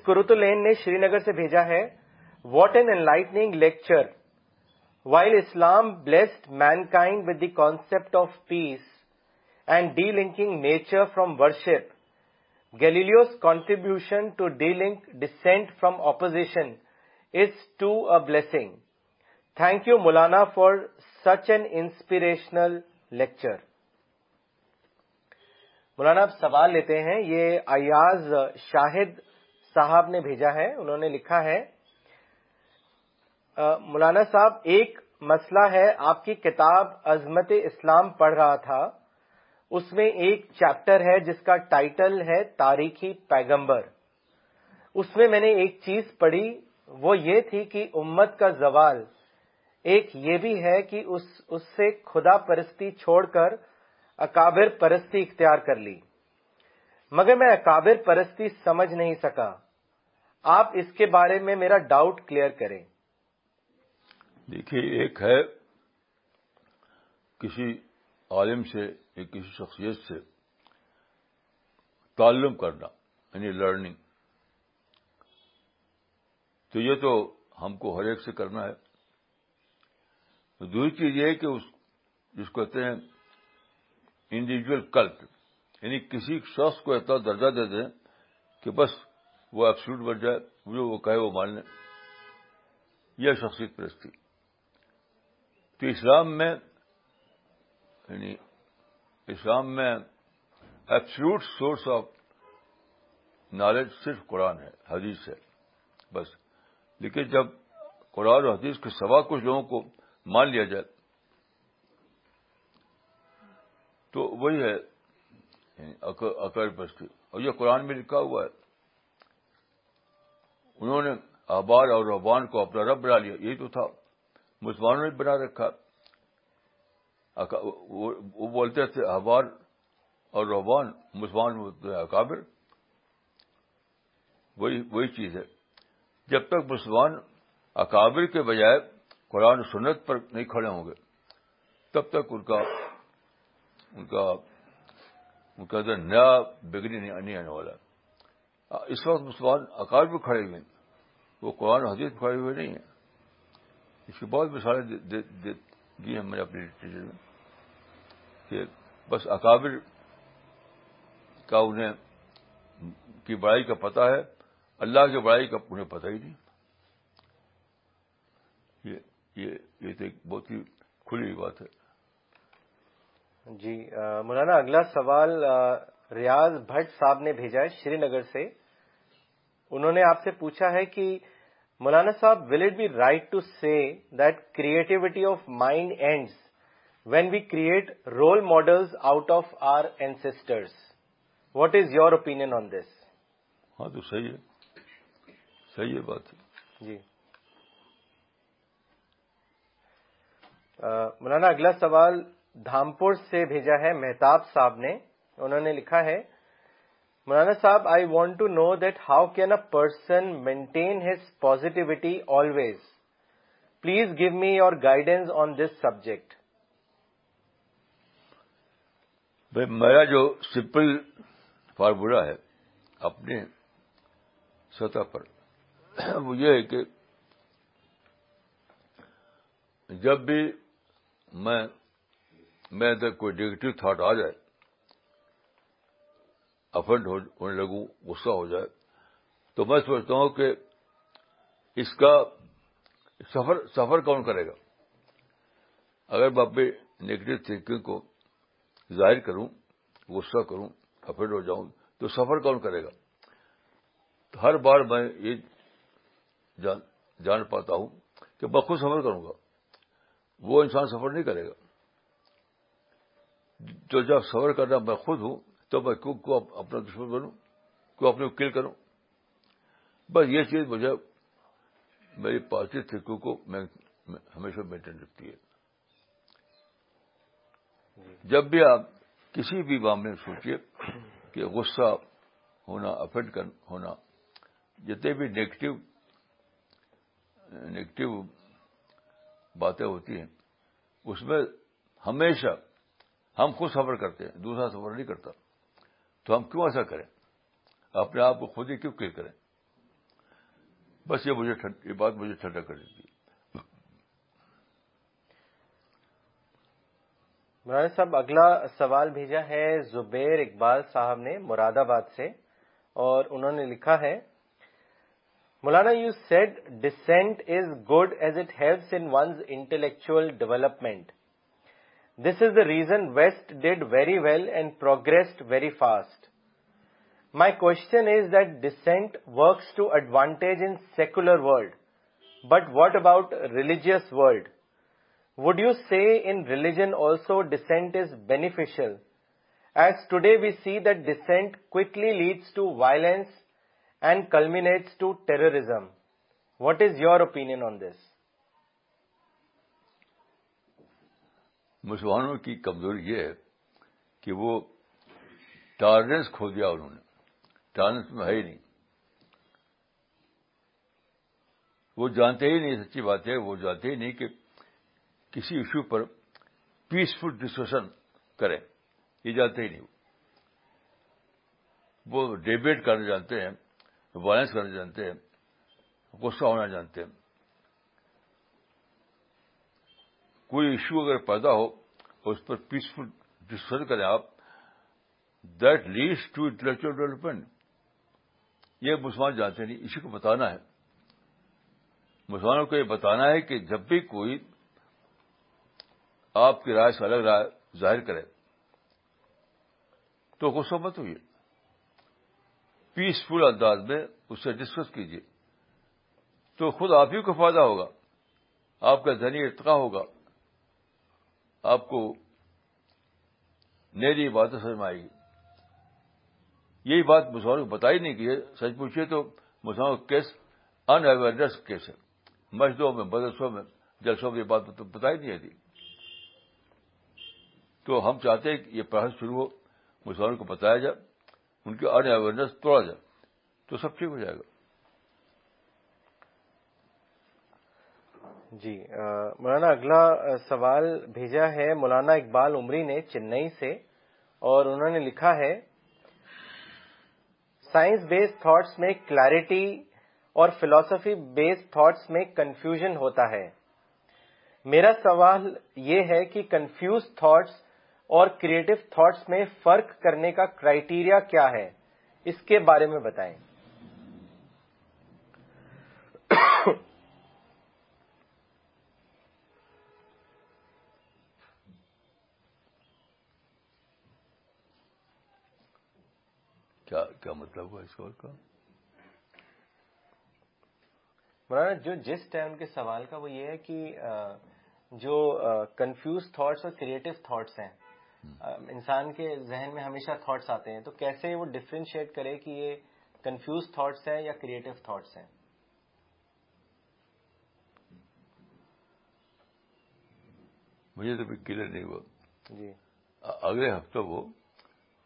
S2: نے Srinagar سے بھیجا ہے what an in lighting lecture while Islam blessed mankind with the concept of peace and delinking nature from worship Galileo's contribution to delink descent from opposition is to a blessing thank you Maulana for such an inspirational lecture مولانا آپ سوال لیتے ہیں یہ ایاز شاہد صاحب نے بھیجا ہے انہوں نے لکھا ہے مولانا صاحب ایک مسئلہ ہے آپ کی کتاب عظمت اسلام پڑھ رہا تھا اس میں ایک چیپٹر ہے جس کا ٹائٹل ہے تاریخی پیغمبر اس میں میں نے ایک چیز پڑھی وہ یہ تھی کہ امت کا زوال ایک یہ بھی ہے کہ اس اس سے خدا پرستی چھوڑ کر اکابر پرستی اختیار کر لی مگر میں اکابر پرستی سمجھ نہیں سکا آپ اس کے بارے میں میرا ڈاؤٹ کلیئر کریں
S1: دیکھیے ایک ہے کسی عالم سے یا کسی شخصیت سے تعلم کرنا یعنی لرننگ تو یہ تو ہم کو ہر ایک سے کرنا ہے دوسری چیز یہ ہے کہ اس جس کو کہتے ہیں انڈیویجل کلپ یعنی کسی شخص کو اتنا درجہ دے دیں کہ بس وہ ایپسلوٹ بن جائے جو وہ کہے وہ مان لیں یہ شخصیت پرستی تو اسلام میں یعنی اسلام میں ایپسلوٹ سورس آف نالج صرف قرآن ہے حدیث ہے بس لیکن جب قرآن و حدیث کے سوا کچھ لوگوں کو مان لیا جائے تو وہی ہے یعنی اکر بستی اور یہ قرآن میں لکھا ہوا ہے انہوں نے احبار اور رحبان کو اپنا رب بنا لیا یہی تو تھا مسلمانوں نے بنا رکھا وہ بولتے تھے احبار اور رحبان مسلمان اکابر وہی وہی چیز ہے جب تک مسلمان اکابر کے بجائے قرآن سنت پر نہیں کھڑے ہوں گے تب تک ان کا ان کا ان کا اندر نیا بگڑی نہیں آنے والا اس وقت مسلمان اکابر کھڑے ہوئے وہ قرآن حدیث کھڑے ہوئے نہیں ہیں اس کی بہت مثالیں دی ہیں میں نے اپنے لٹریچر میں کہ بس اکابر کا انہیں کی بڑائی کا پتہ ہے اللہ کی بڑائی کا انہیں پتہ ہی نہیں یہ یہ, یہ تو ایک بہت ہی کھلی بات ہے
S2: جی مولانا اگلا سوال ریاض بھٹ صاحب نے بھیجا ہے شری نگر سے انہوں نے آپ سے پوچھا ہے کہ Maulana sahib will it be right to see creativity of mind and when we create role models out of our ancestors what is your opinion on this
S1: ہاں تو صحیح ہے بات جی
S2: مولانا اگلا سوال دھامپور سے بھیجا ہے مہتاب صاحب نے انہوں نے لکھا ہے مولانا sahib I want to know that how can a person maintain his positivity always please give me your guidance on this subject
S1: بھائی میرا جو سمپل فارمولا ہے اپنے سطح پر وہ یہ ہے کہ جب بھی میں میں اندر کوئی نیگیٹو تھاٹ آ جائے افنڈ ہونے لگوں غصہ ہو جائے تو میں سوچتا ہوں کہ اس کا سفر سفر کون کرے گا اگر میں اپنی نیگیٹو تھنکنگ کو ظاہر کروں غصہ کروں افنڈ ہو جاؤں تو سفر کون کرے گا ہر بار میں یہ جان جان پاتا ہوں کہ میں خود سفر کروں گا وہ انسان سفر نہیں کرے گا جو جب سفر کرنا میں خود ہوں تو میں کیوں کو اپنا دشمن بنوں کو اپنے وکیل کروں بس یہ چیز مجھے میری پارٹی کو میں ہمیشہ مینٹین رکھتی ہے جب بھی آپ کسی بھی معاملے میں سوچیے کہ غصہ ہونا افیکٹ ہونا جتنے بھی نیگیٹو نگیٹو باتیں ہوتی ہیں اس میں ہمیشہ ہم خود سفر کرتے ہیں دوسرا سفر نہیں کرتا تو ہم کیوں ایسا کریں اپنے آپ کو خود ہی کیوں کلیئر کریں بس یہ مجھے یہ بات مجھے ٹھنڈا کر دیتی
S2: مولانا صاحب اگلا سوال بھیجا ہے زبیر اقبال صاحب نے مراد آباد سے اور انہوں نے لکھا ہے Maulana, you said dissent is good as it helps in one's intellectual development. This is the reason West did very well and progressed very fast. My question is that dissent works to advantage in secular world, but what about religious world? Would you say in religion also dissent is beneficial? As today we see that dissent quickly leads to violence, and culminates to terrorism what is your opinion on this
S1: مسلمانوں کی کمزوری یہ ہے کہ وہ tolerance کھو دیا انہوں نے ٹالرنس میں ہے ہی نہیں وہ جانتے ہی نہیں سچی بات ہے وہ جانتے ہی نہیں کہ کسی ایشو پر پیسفل ڈسکشن کریں یہ جانتے ہی نہیں وہ ڈیبیٹ کرنے جانتے ہیں وائلنس کرنا جانتے ہیں غصہ ہونا جانتے ہیں کوئی ایشو اگر پیدا ہو تو اس پر پیسفل ڈسکشن کریں آپ that leads to intellectual development یہ مسلمان جانتے نہیں اسی کو بتانا ہے مسلمانوں کو یہ بتانا ہے کہ جب بھی کوئی آپ کی رائے سے الگ رائے ظاہر کرے تو غصہ مت ہوئیے پیسفل انداز میں اس سے ڈسکس کیجیے تو خود آپ ہی کو فائدہ ہوگا آپ کا ذہنی ارتقا ہوگا آپ کو نیری باتیں سمجھ میں آئے گی یہی بات مسلمانوں کو بتائی نہیں کی ہے سچ پوچھیے تو مسلمانوں کا کیس ان اویئرنیس کیس ہے مسجدوں میں مدرسوں میں جلسوں میں یہ بات تو بتائی نہیں رہتی تو ہم چاہتے ہیں کہ یہ پہلے شروع ہو مسلمانوں کو بتایا جائے ان ان کی اویئرنیس توڑا جائے تو سب ٹھیک ہو جائے گا
S2: جی مولانا اگلا سوال بھیجا ہے مولانا اقبال عمری نے چنئی سے اور انہوں نے لکھا ہے سائنس بیسڈ تھاٹس میں کلیرٹی اور فلسفی بیسڈ تھاٹس میں کنفیوژن ہوتا ہے میرا سوال یہ ہے کہ کنفیوز تھاٹس اور کریٹو تھاٹس میں فرق کرنے کا کرائٹیریا کیا ہے اس کے بارے میں بتائیں
S1: کیا کیا مطلب ہوا اس اور کا
S2: جو جس ہے ان کے سوال کا وہ یہ ہے کہ
S1: جو کنفیوز
S2: تھاٹس اور کریٹو تھاٹس ہیں انسان کے ذہن میں ہمیشہ تھاٹس آتے ہیں تو کیسے وہ ڈفرینشیٹ کرے کہ یہ کنفیوز تھاٹس ہیں یا کریٹو تھاٹس ہیں
S1: مجھے تو کلیئر نہیں ہوا جی اگلے ہفتے وہ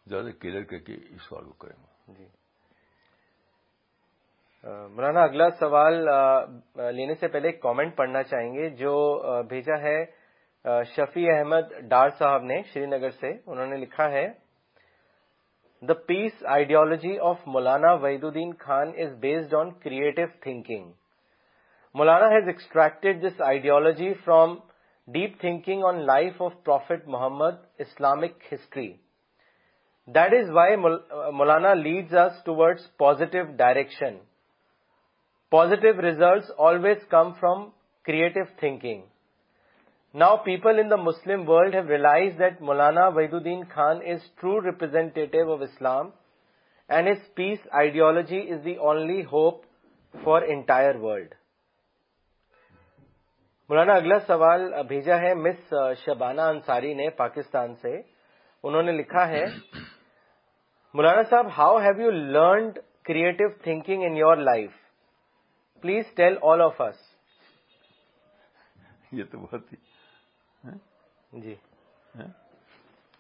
S1: زیادہ کلیئر کر کے اس سوال کو کریں گے جی
S2: مولانا اگلا سوال لینے سے پہلے ایک کامنٹ پڑھنا چاہیں گے جو بھیجا ہے شفیع احمد ڈار صاحب نے شری نگر سے انہوں نے لکھا ہے the peace ideology of Maulana Wahiduddin Khan is based on creative thinking Maulana has extracted this ideology from deep thinking on life of prophet Muhammad Islamic history that is why Maulana leads us towards positive direction positive results always come from creative thinking now people in the Muslim world have realise that Maulana Wahiduddin Khan is true representative of Islam and peace peace is is the only hope for entire Maulana اگلا سوال بھیجا ہے مس شبانہ انصاری نے پاکستان سے انہوں نے لکھا ہے مولانا sahib how have you learned creative thinking in your life please tell
S1: all of us یہ تو بہت ہی جی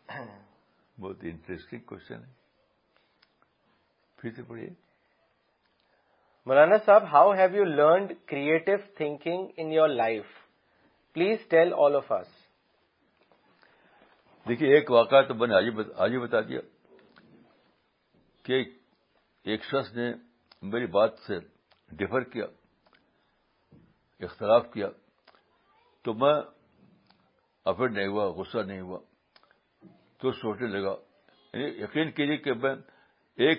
S2: بہت
S1: انٹرسٹنگ کوشچن ہے پھر سے پڑھیے
S2: Maulana sahib how have you learned creative thinking in your life please tell all of us
S1: دیکھیے ایک واقعہ تو میں نے آج بتا دیا کہ ایک شخص نے میری بات سے ڈفر کیا اختلاف کیا تو میں افیڈ نہیں ہوا غصہ نہیں ہوا تو سوچنے لگا یعنی یقین کیجیے کہ میں ایک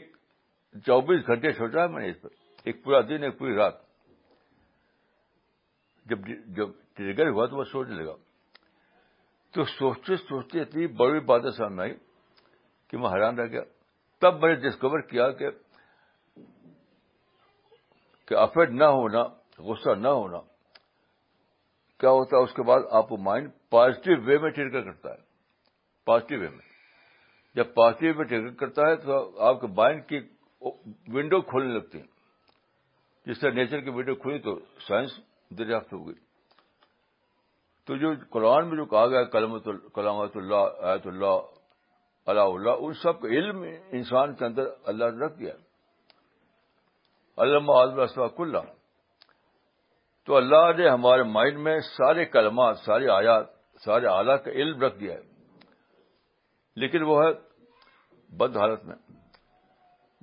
S1: چوبیس گھنٹے سوچا میں نے اس پر ایک پورا دن ایک پوری رات جب جب ٹریگر ہوا تو وہ سوچنے لگا تو سوچتے سوچتے اتنی بڑی باتیں سامنے آئی کہ میں حیران رہ گیا تب میں نے ڈسکور کیا کہ افیڈ نہ ہونا غصہ نہ ہونا کیا ہوتا ہے اس کے بعد آپ کو مائنڈ پازیٹو وے میں ٹرکٹ کرتا ہے پازیٹو وے میں جب پازیٹو میں ٹرکٹ کرتا ہے تو آپ کے مائنڈ کی ونڈو کھولنے لگتی ہیں جس طرح نیچر کی ونڈو کھلی تو سائنس دریافت ہو گئی تو جو قرآن میں جو کہا گیا کلامت اللہ آیت اللہ اللہ ان سب کا علم انسان کے اندر اللہ نے رکھ دیا علامہ آزم عدم اللہ تو اللہ نے ہمارے مائنڈ میں سارے کلمات سارے آیات سارے آلہ کا علم رکھ دیا ہے لیکن وہ ہے بد حالت میں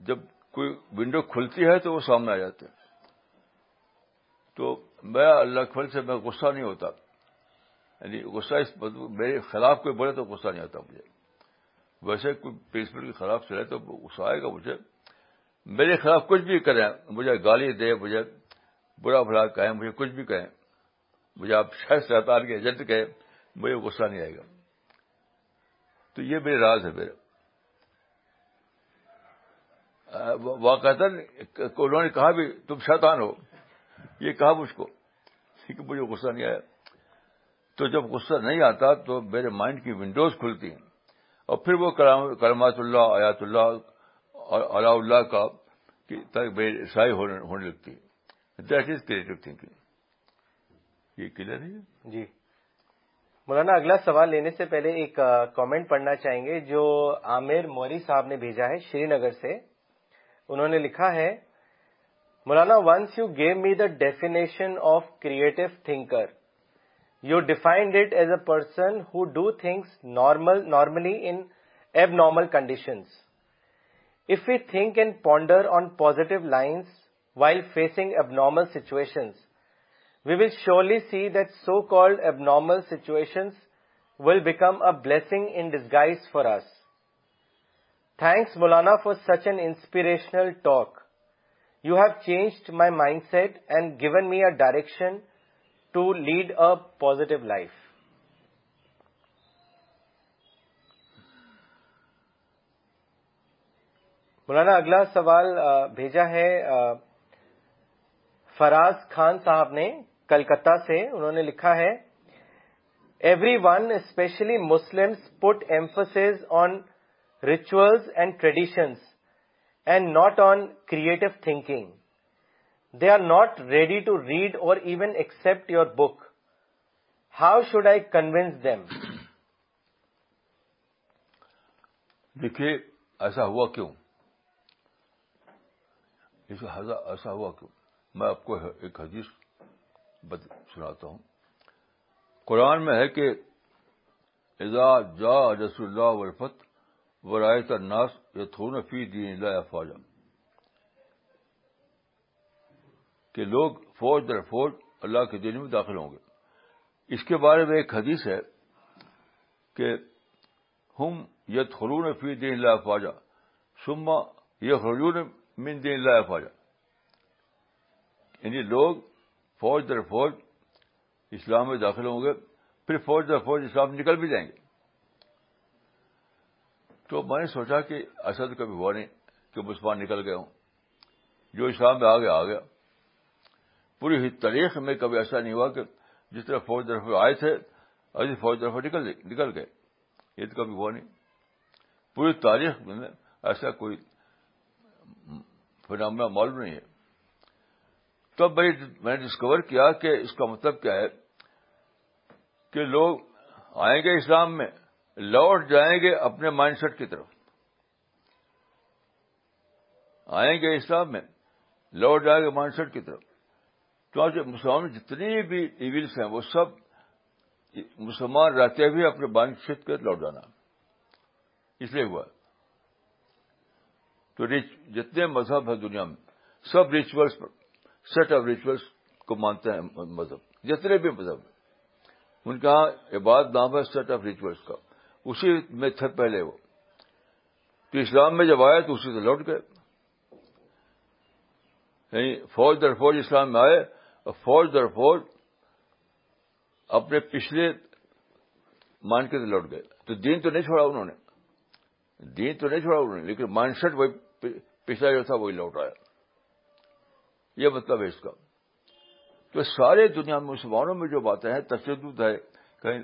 S1: جب کوئی ونڈو کھلتی ہے تو وہ سامنے آ جاتے ہیں تو میں اللہ کے سے میں غصہ نہیں ہوتا یعنی غصہ اس میرے خلاف کوئی بڑھے تو غصہ نہیں آتا مجھے ویسے کوئی پرنسپل کے خلاف چلے تو غصہ آئے گا مجھے میرے خلاف کچھ بھی کریں مجھے گالی دے مجھے برا بھلا کہیں مجھے کچھ بھی کہیں مجھے آپ سے سال کے ایجنٹ کہیں مجھے غصہ نہیں آئے گا تو یہ میرے راز ہے میرا واقع انہوں نے کہا بھی تم شیطان ہو یہ کہا مجھ کو کہ مجھے غصہ نہیں آیا تو جب غصہ نہیں آتا تو میرے مائنڈ کی ونڈوز کھلتی ہیں اور پھر وہ کرمات اللہ آیات اللہ اور علاء اللہ کا تک عیسائی ہونے لگتی ہے دیٹ از کریٹو تھنکنگ یہ ہے جی
S2: مولانا اگلا سوال لینے سے پہلے ایک کامنٹ پڑھنا چاہیں گے جو عامر موری صاحب نے بھیجا ہے شری نگر سے انہوں نے لکھا ہے Maulana once you gave me the definition of creative thinker you defined it as a person who do things normal normally in abnormal conditions if you think and ponder on positive lines while facing abnormal situation we will surely see that so called abnormal situations will become a blessing in disguise for us thanks Maulana for such an inspirational talk you have change my mind set and given me a direction to lead a positive life Maulana اگلا سوال بھیجا ہے فراز خان صاحب نے کلکتہ سے انہوں نے لکھا ہے everyone especially Muslim put emphasis on rituals and traditions and not on creative thinking they are not ready to read or even accept your book how should I convince them
S1: دیکھیے ایسا ہوا کیوں ایسا ہوا کیوں میں آپ کو ایک حدیث سناتا ہوں قرآن میں ہے کہ اذا جا رسول اللہ ورفت ورائے ترناس ناس یہ فی دین اللہ افواج کہ لوگ فوج در فوج اللہ کے دین میں داخل ہوں گے اس کے بارے میں ایک حدیث ہے کہ ہم یہ فی دین اللہ سما یہ یخرجون من دین اللہ لائفاجا یعنی لوگ فوج در فوج اسلام میں داخل ہوں گے پھر فوج در فوج اسلام نکل بھی جائیں گے تو میں نے سوچا کہ ایسا تو کبھی ہوا نہیں کہ مسلمان نکل گئے ہوں جو اسلام میں آ گیا آ گیا پوری تاریخ میں کبھی ایسا نہیں ہوا کہ جس طرح فوج فوج آئے تھے ابھی فوج نکل نکل گئے یہ تو کبھی ہوا نہیں پوری تاریخ میں ایسا کوئی فنامنا معلوم نہیں ہے تب بھائی میں نے ڈسکور کیا کہ اس کا مطلب کیا ہے کہ لوگ آئیں گے اسلام میں لوٹ جائیں گے اپنے مائنڈ سیٹ کی طرف آئیں گے اسلام میں لوٹ جائیں گے مائنڈ سیٹ کی طرف کیونکہ مسلمان جتنی بھی ایونس ہیں وہ سب مسلمان رہتے ہوئے اپنے مائنڈ سیٹ کے لوٹ جانا اس لیے ہوا تو ریچ جتنے مذہب ہیں دنیا میں سب ریچولس پر سیٹ آف ریچولس کو مانتے ہیں مذہب جتنے بھی مذہب ان کا عباد نام ہے سیٹ آف ریچولس کا اسی میں تھے پہلے وہ تو اسلام میں جب آیا تو اسی سے لوٹ گئے یعنی فوج در فوج اسلام میں آئے اور فوج در فوج اپنے پچھلے مان کے لوٹ گئے تو دین تو نہیں چھوڑا انہوں نے دین تو نہیں چھوڑا انہوں نے لیکن مائنڈ سیٹ وہی پچھلا جو تھا وہی لوٹ آیا یہ مطلب ہے اس کا تو سارے دنیا میں مسلمانوں میں جو باتیں ہیں تشدد ہے کہیں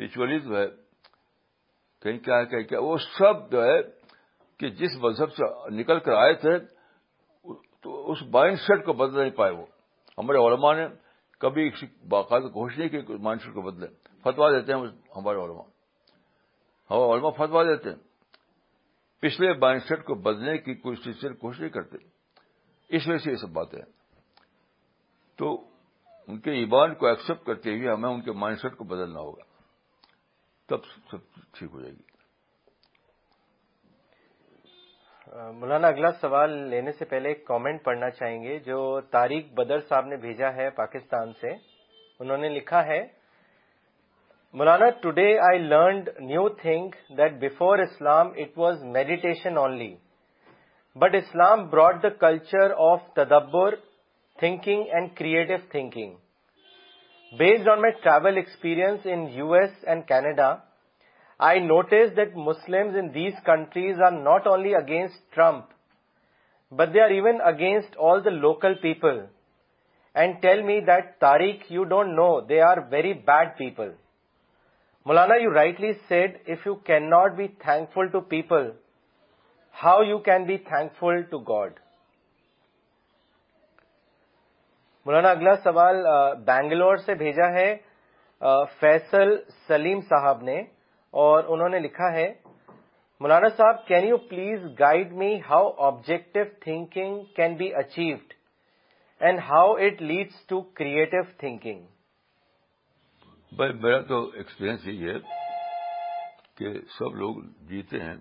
S1: ریچولزم ہے کہیں کیا ہے کہیں کیا وہ سب جو ہے کہ جس مذہب سے نکل کر آئے تھے تو اس مائنڈ سیٹ کو بدل نہیں پائے وہ ہمارے علماء نے کبھی باقاعدہ کوشش نہیں کی مائنڈ سیٹ کو بدلے فتوا دیتے ہیں ہمارے علماء ہمارے علماء فتوا دیتے ہیں پچھلے مائنڈ سیٹ کو بدلنے کی کوئی سلسلے کوشش نہیں کرتے اس وجہ سے یہ سب باتیں تو ان کے ایمان کو ایکسپٹ کرتے ہوئے ہمیں ان کے مائنڈ سیٹ کو بدلنا ہوگا تب سب ٹھیک ہو جائے گی
S2: مولانا اگلا سوال لینے سے پہلے ایک کامنٹ پڑھنا چاہیں گے جو تاریخ بدر صاحب نے بھیجا ہے پاکستان سے انہوں نے لکھا ہے Maulana today I learned new thing that before Islam it was meditation only But Islam brought the culture of tadabbur, thinking and creative thinking. Based on my travel experience in US and Canada, I noticed that Muslims in these countries are not only against Trump, but they are even against all the local people and tell me that, Tariq, you don't know, they are very bad people. Maulana, you rightly said, if you cannot be thankful to people how you can be thankful to God مولانا اگلا سوال بینگلور سے بھیجا ہے فیصل سلیم صاحب نے اور انہوں نے لکھا ہے مولانا sahib can you please guide me how objective thinking can be achieved and how it leads to creative thinking
S1: بھائی میرا تو ایکسپیرئنس یہی ہے کہ سب لوگ جیتے ہیں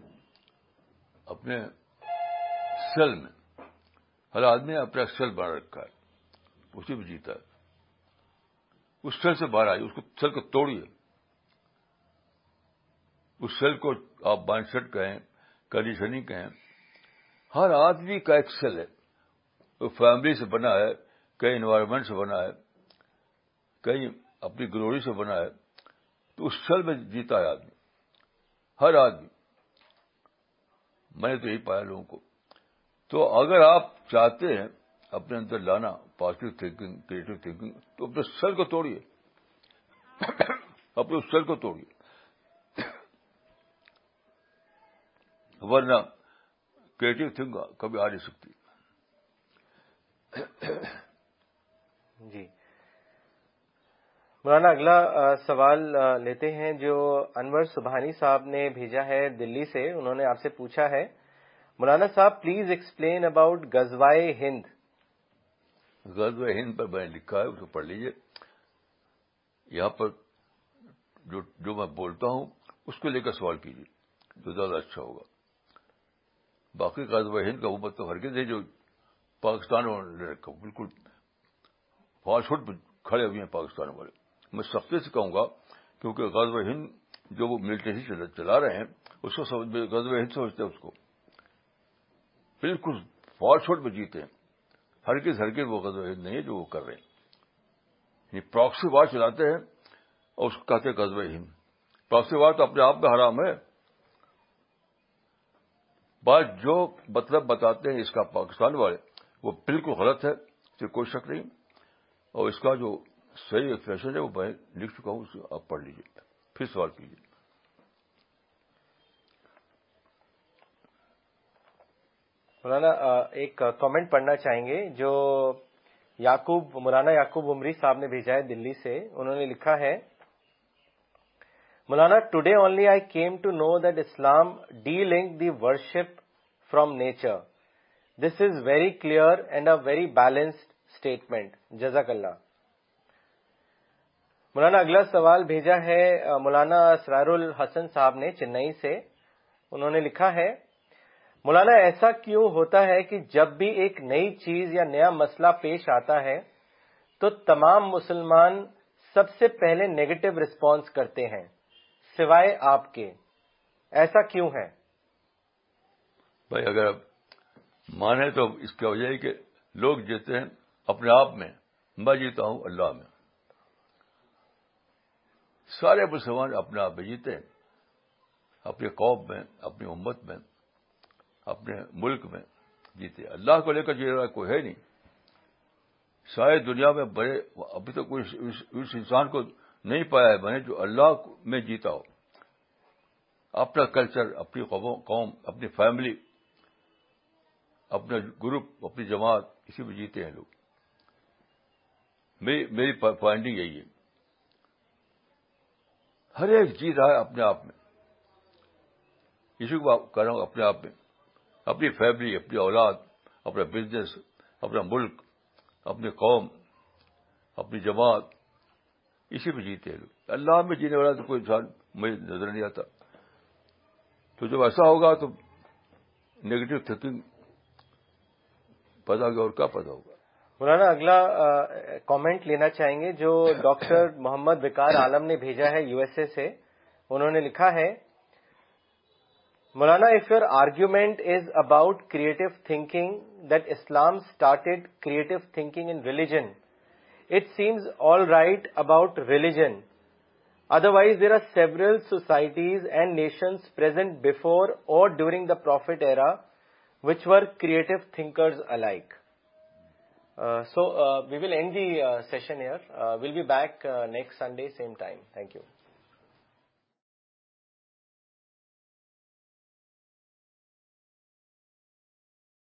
S1: اپنے سیل میں ہر آدمی نے اپنا سیل بنا رکھا ہے اسی میں جیتا ہے اس سل سے باہر آئیے اس کو سل کو توڑیے اس سیل کو آپ سیٹ کہیں کنڈیشننگ کہیں ہر آدمی کا ایک سیل ہے وہ فیملی سے بنا ہے کئی انوائرمنٹ سے بنا ہے کئی اپنی گلوری سے بنا ہے تو اس سل میں جیتا ہے آدمی ہر آدمی میں نے تو یہی پایا لوگوں کو تو اگر آپ چاہتے ہیں اپنے اندر لانا پازیٹو تھنکنگ کریٹو تھنکنگ تو اپنے سر کو توڑیے اپنے اس سر کو توڑیے ورنہ کریٹو تھنک کبھی آ نہیں سکتی جی
S2: مولانا اگلا سوال لیتے ہیں جو انور سبحانی صاحب نے بھیجا ہے دلی سے انہوں نے آپ سے پوچھا ہے مولانا صاحب پلیز ایکسپلین اباؤٹ غزوائے ہند
S1: غز ہند پر میں نے لکھا ہے اسے پڑھ لیجیے یہاں پر جو جو میں بولتا ہوں اس کو لے کر سوال کیجیے جو زیادہ اچھا ہوگا باقی غزبۂ ہند کا حکومت تو ہرگز ہے جو پاکستان بالکل فاسٹ فوڈ کھڑے ہوئے ہیں پاکستان والے میں سختی سے کہوں گا کیونکہ غزب ہند جو وہ ملٹری چلا رہے ہیں اس کو غزب ہند سمجھتے ہیں اس کو بالکل فال شوٹ میں جیتے ہیں ہر کس وہ غزب ہند نہیں ہے جو وہ کر رہے ہیں یعنی پراکسی وار چلاتے ہیں اور اس کو کہتے ہیں غزب ہند پراکسی وار تو اپنے آپ میں حرام ہے بات جو مطلب بتاتے ہیں اس کا پاکستان والے وہ بالکل غلط ہے اس کوئی شک نہیں اور اس کا جو صحیح ایکسپریشن ہے وہ میں لکھ چکا ہوں آپ پڑھ لیجیے پھر سوال کیجیے
S2: مولانا ایک کامنٹ پڑھنا چاہیں گے جو یعقوب مولانا یاقوب عمری صاحب نے بھیجا ہے دلی سے انہوں نے لکھا ہے Maulana today only I came to know that Islam delink the worship from nature this is very clear and a very balanced statement جزاک اللہ مولانا اگلا سوال بھیجا ہے مولانا اسرار الحسن صاحب نے چنئی سے انہوں نے لکھا ہے مولانا ایسا کیوں ہوتا ہے کہ جب بھی ایک نئی چیز یا نیا مسئلہ پیش آتا ہے تو تمام مسلمان سب سے پہلے نیگیٹو ریسپانس کرتے ہیں سوائے آپ کے ایسا کیوں ہے
S1: بھائی اگر مانے تو اس کی وجہ ہے کہ لوگ جیتے ہیں اپنے آپ میں میں جیتا ہوں اللہ میں سارے مسلمان اپنے آپ میں جیتے ہیں اپنے قوم میں اپنی امت میں اپنے ملک میں جیتے اللہ کو لے کر جی کوئی ہے نہیں سارے دنیا میں بڑے ابھی تو اس انسان کو نہیں پایا ہے میں نے جو اللہ میں جیتا ہو اپنا کلچر اپنی قوم اپنی فیملی اپنا گروپ اپنی جماعت اسی میں جیتے ہیں لوگ میری فائنڈنگ یہی ہے ہر ایک جی رہا ہے اپنے آپ میں اسی کو کہہ رہا ہوں اپنے آپ میں اپنی فیملی اپنی اولاد اپنا بزنس اپنا ملک اپنی قوم اپنی جماعت اسی میں جیتے ہیں لوگ اللہ میں جینے والا تو کوئی انسان مجھے نظر نہیں آتا تو جب ایسا ہوگا تو نگیٹو تھنکنگ پتا ہوگا اور کیا پتا ہوگا
S2: مولانا اگلا کامنٹ لینا چاہیں گے جو ڈاکٹر محمد وکار عالم نے بھیجا ہے یو ایس اے سے انہوں نے لکھا ہے Maulana if your argument is about creative thinking that Islam started creative thinking in religion it seems all right about religion otherwise there are several societies and nations present before or during the prophet era which were creative thinkers alike Uh, we will end the uh, session here. Uh, we'll be back next Sunday, same time. Thank you.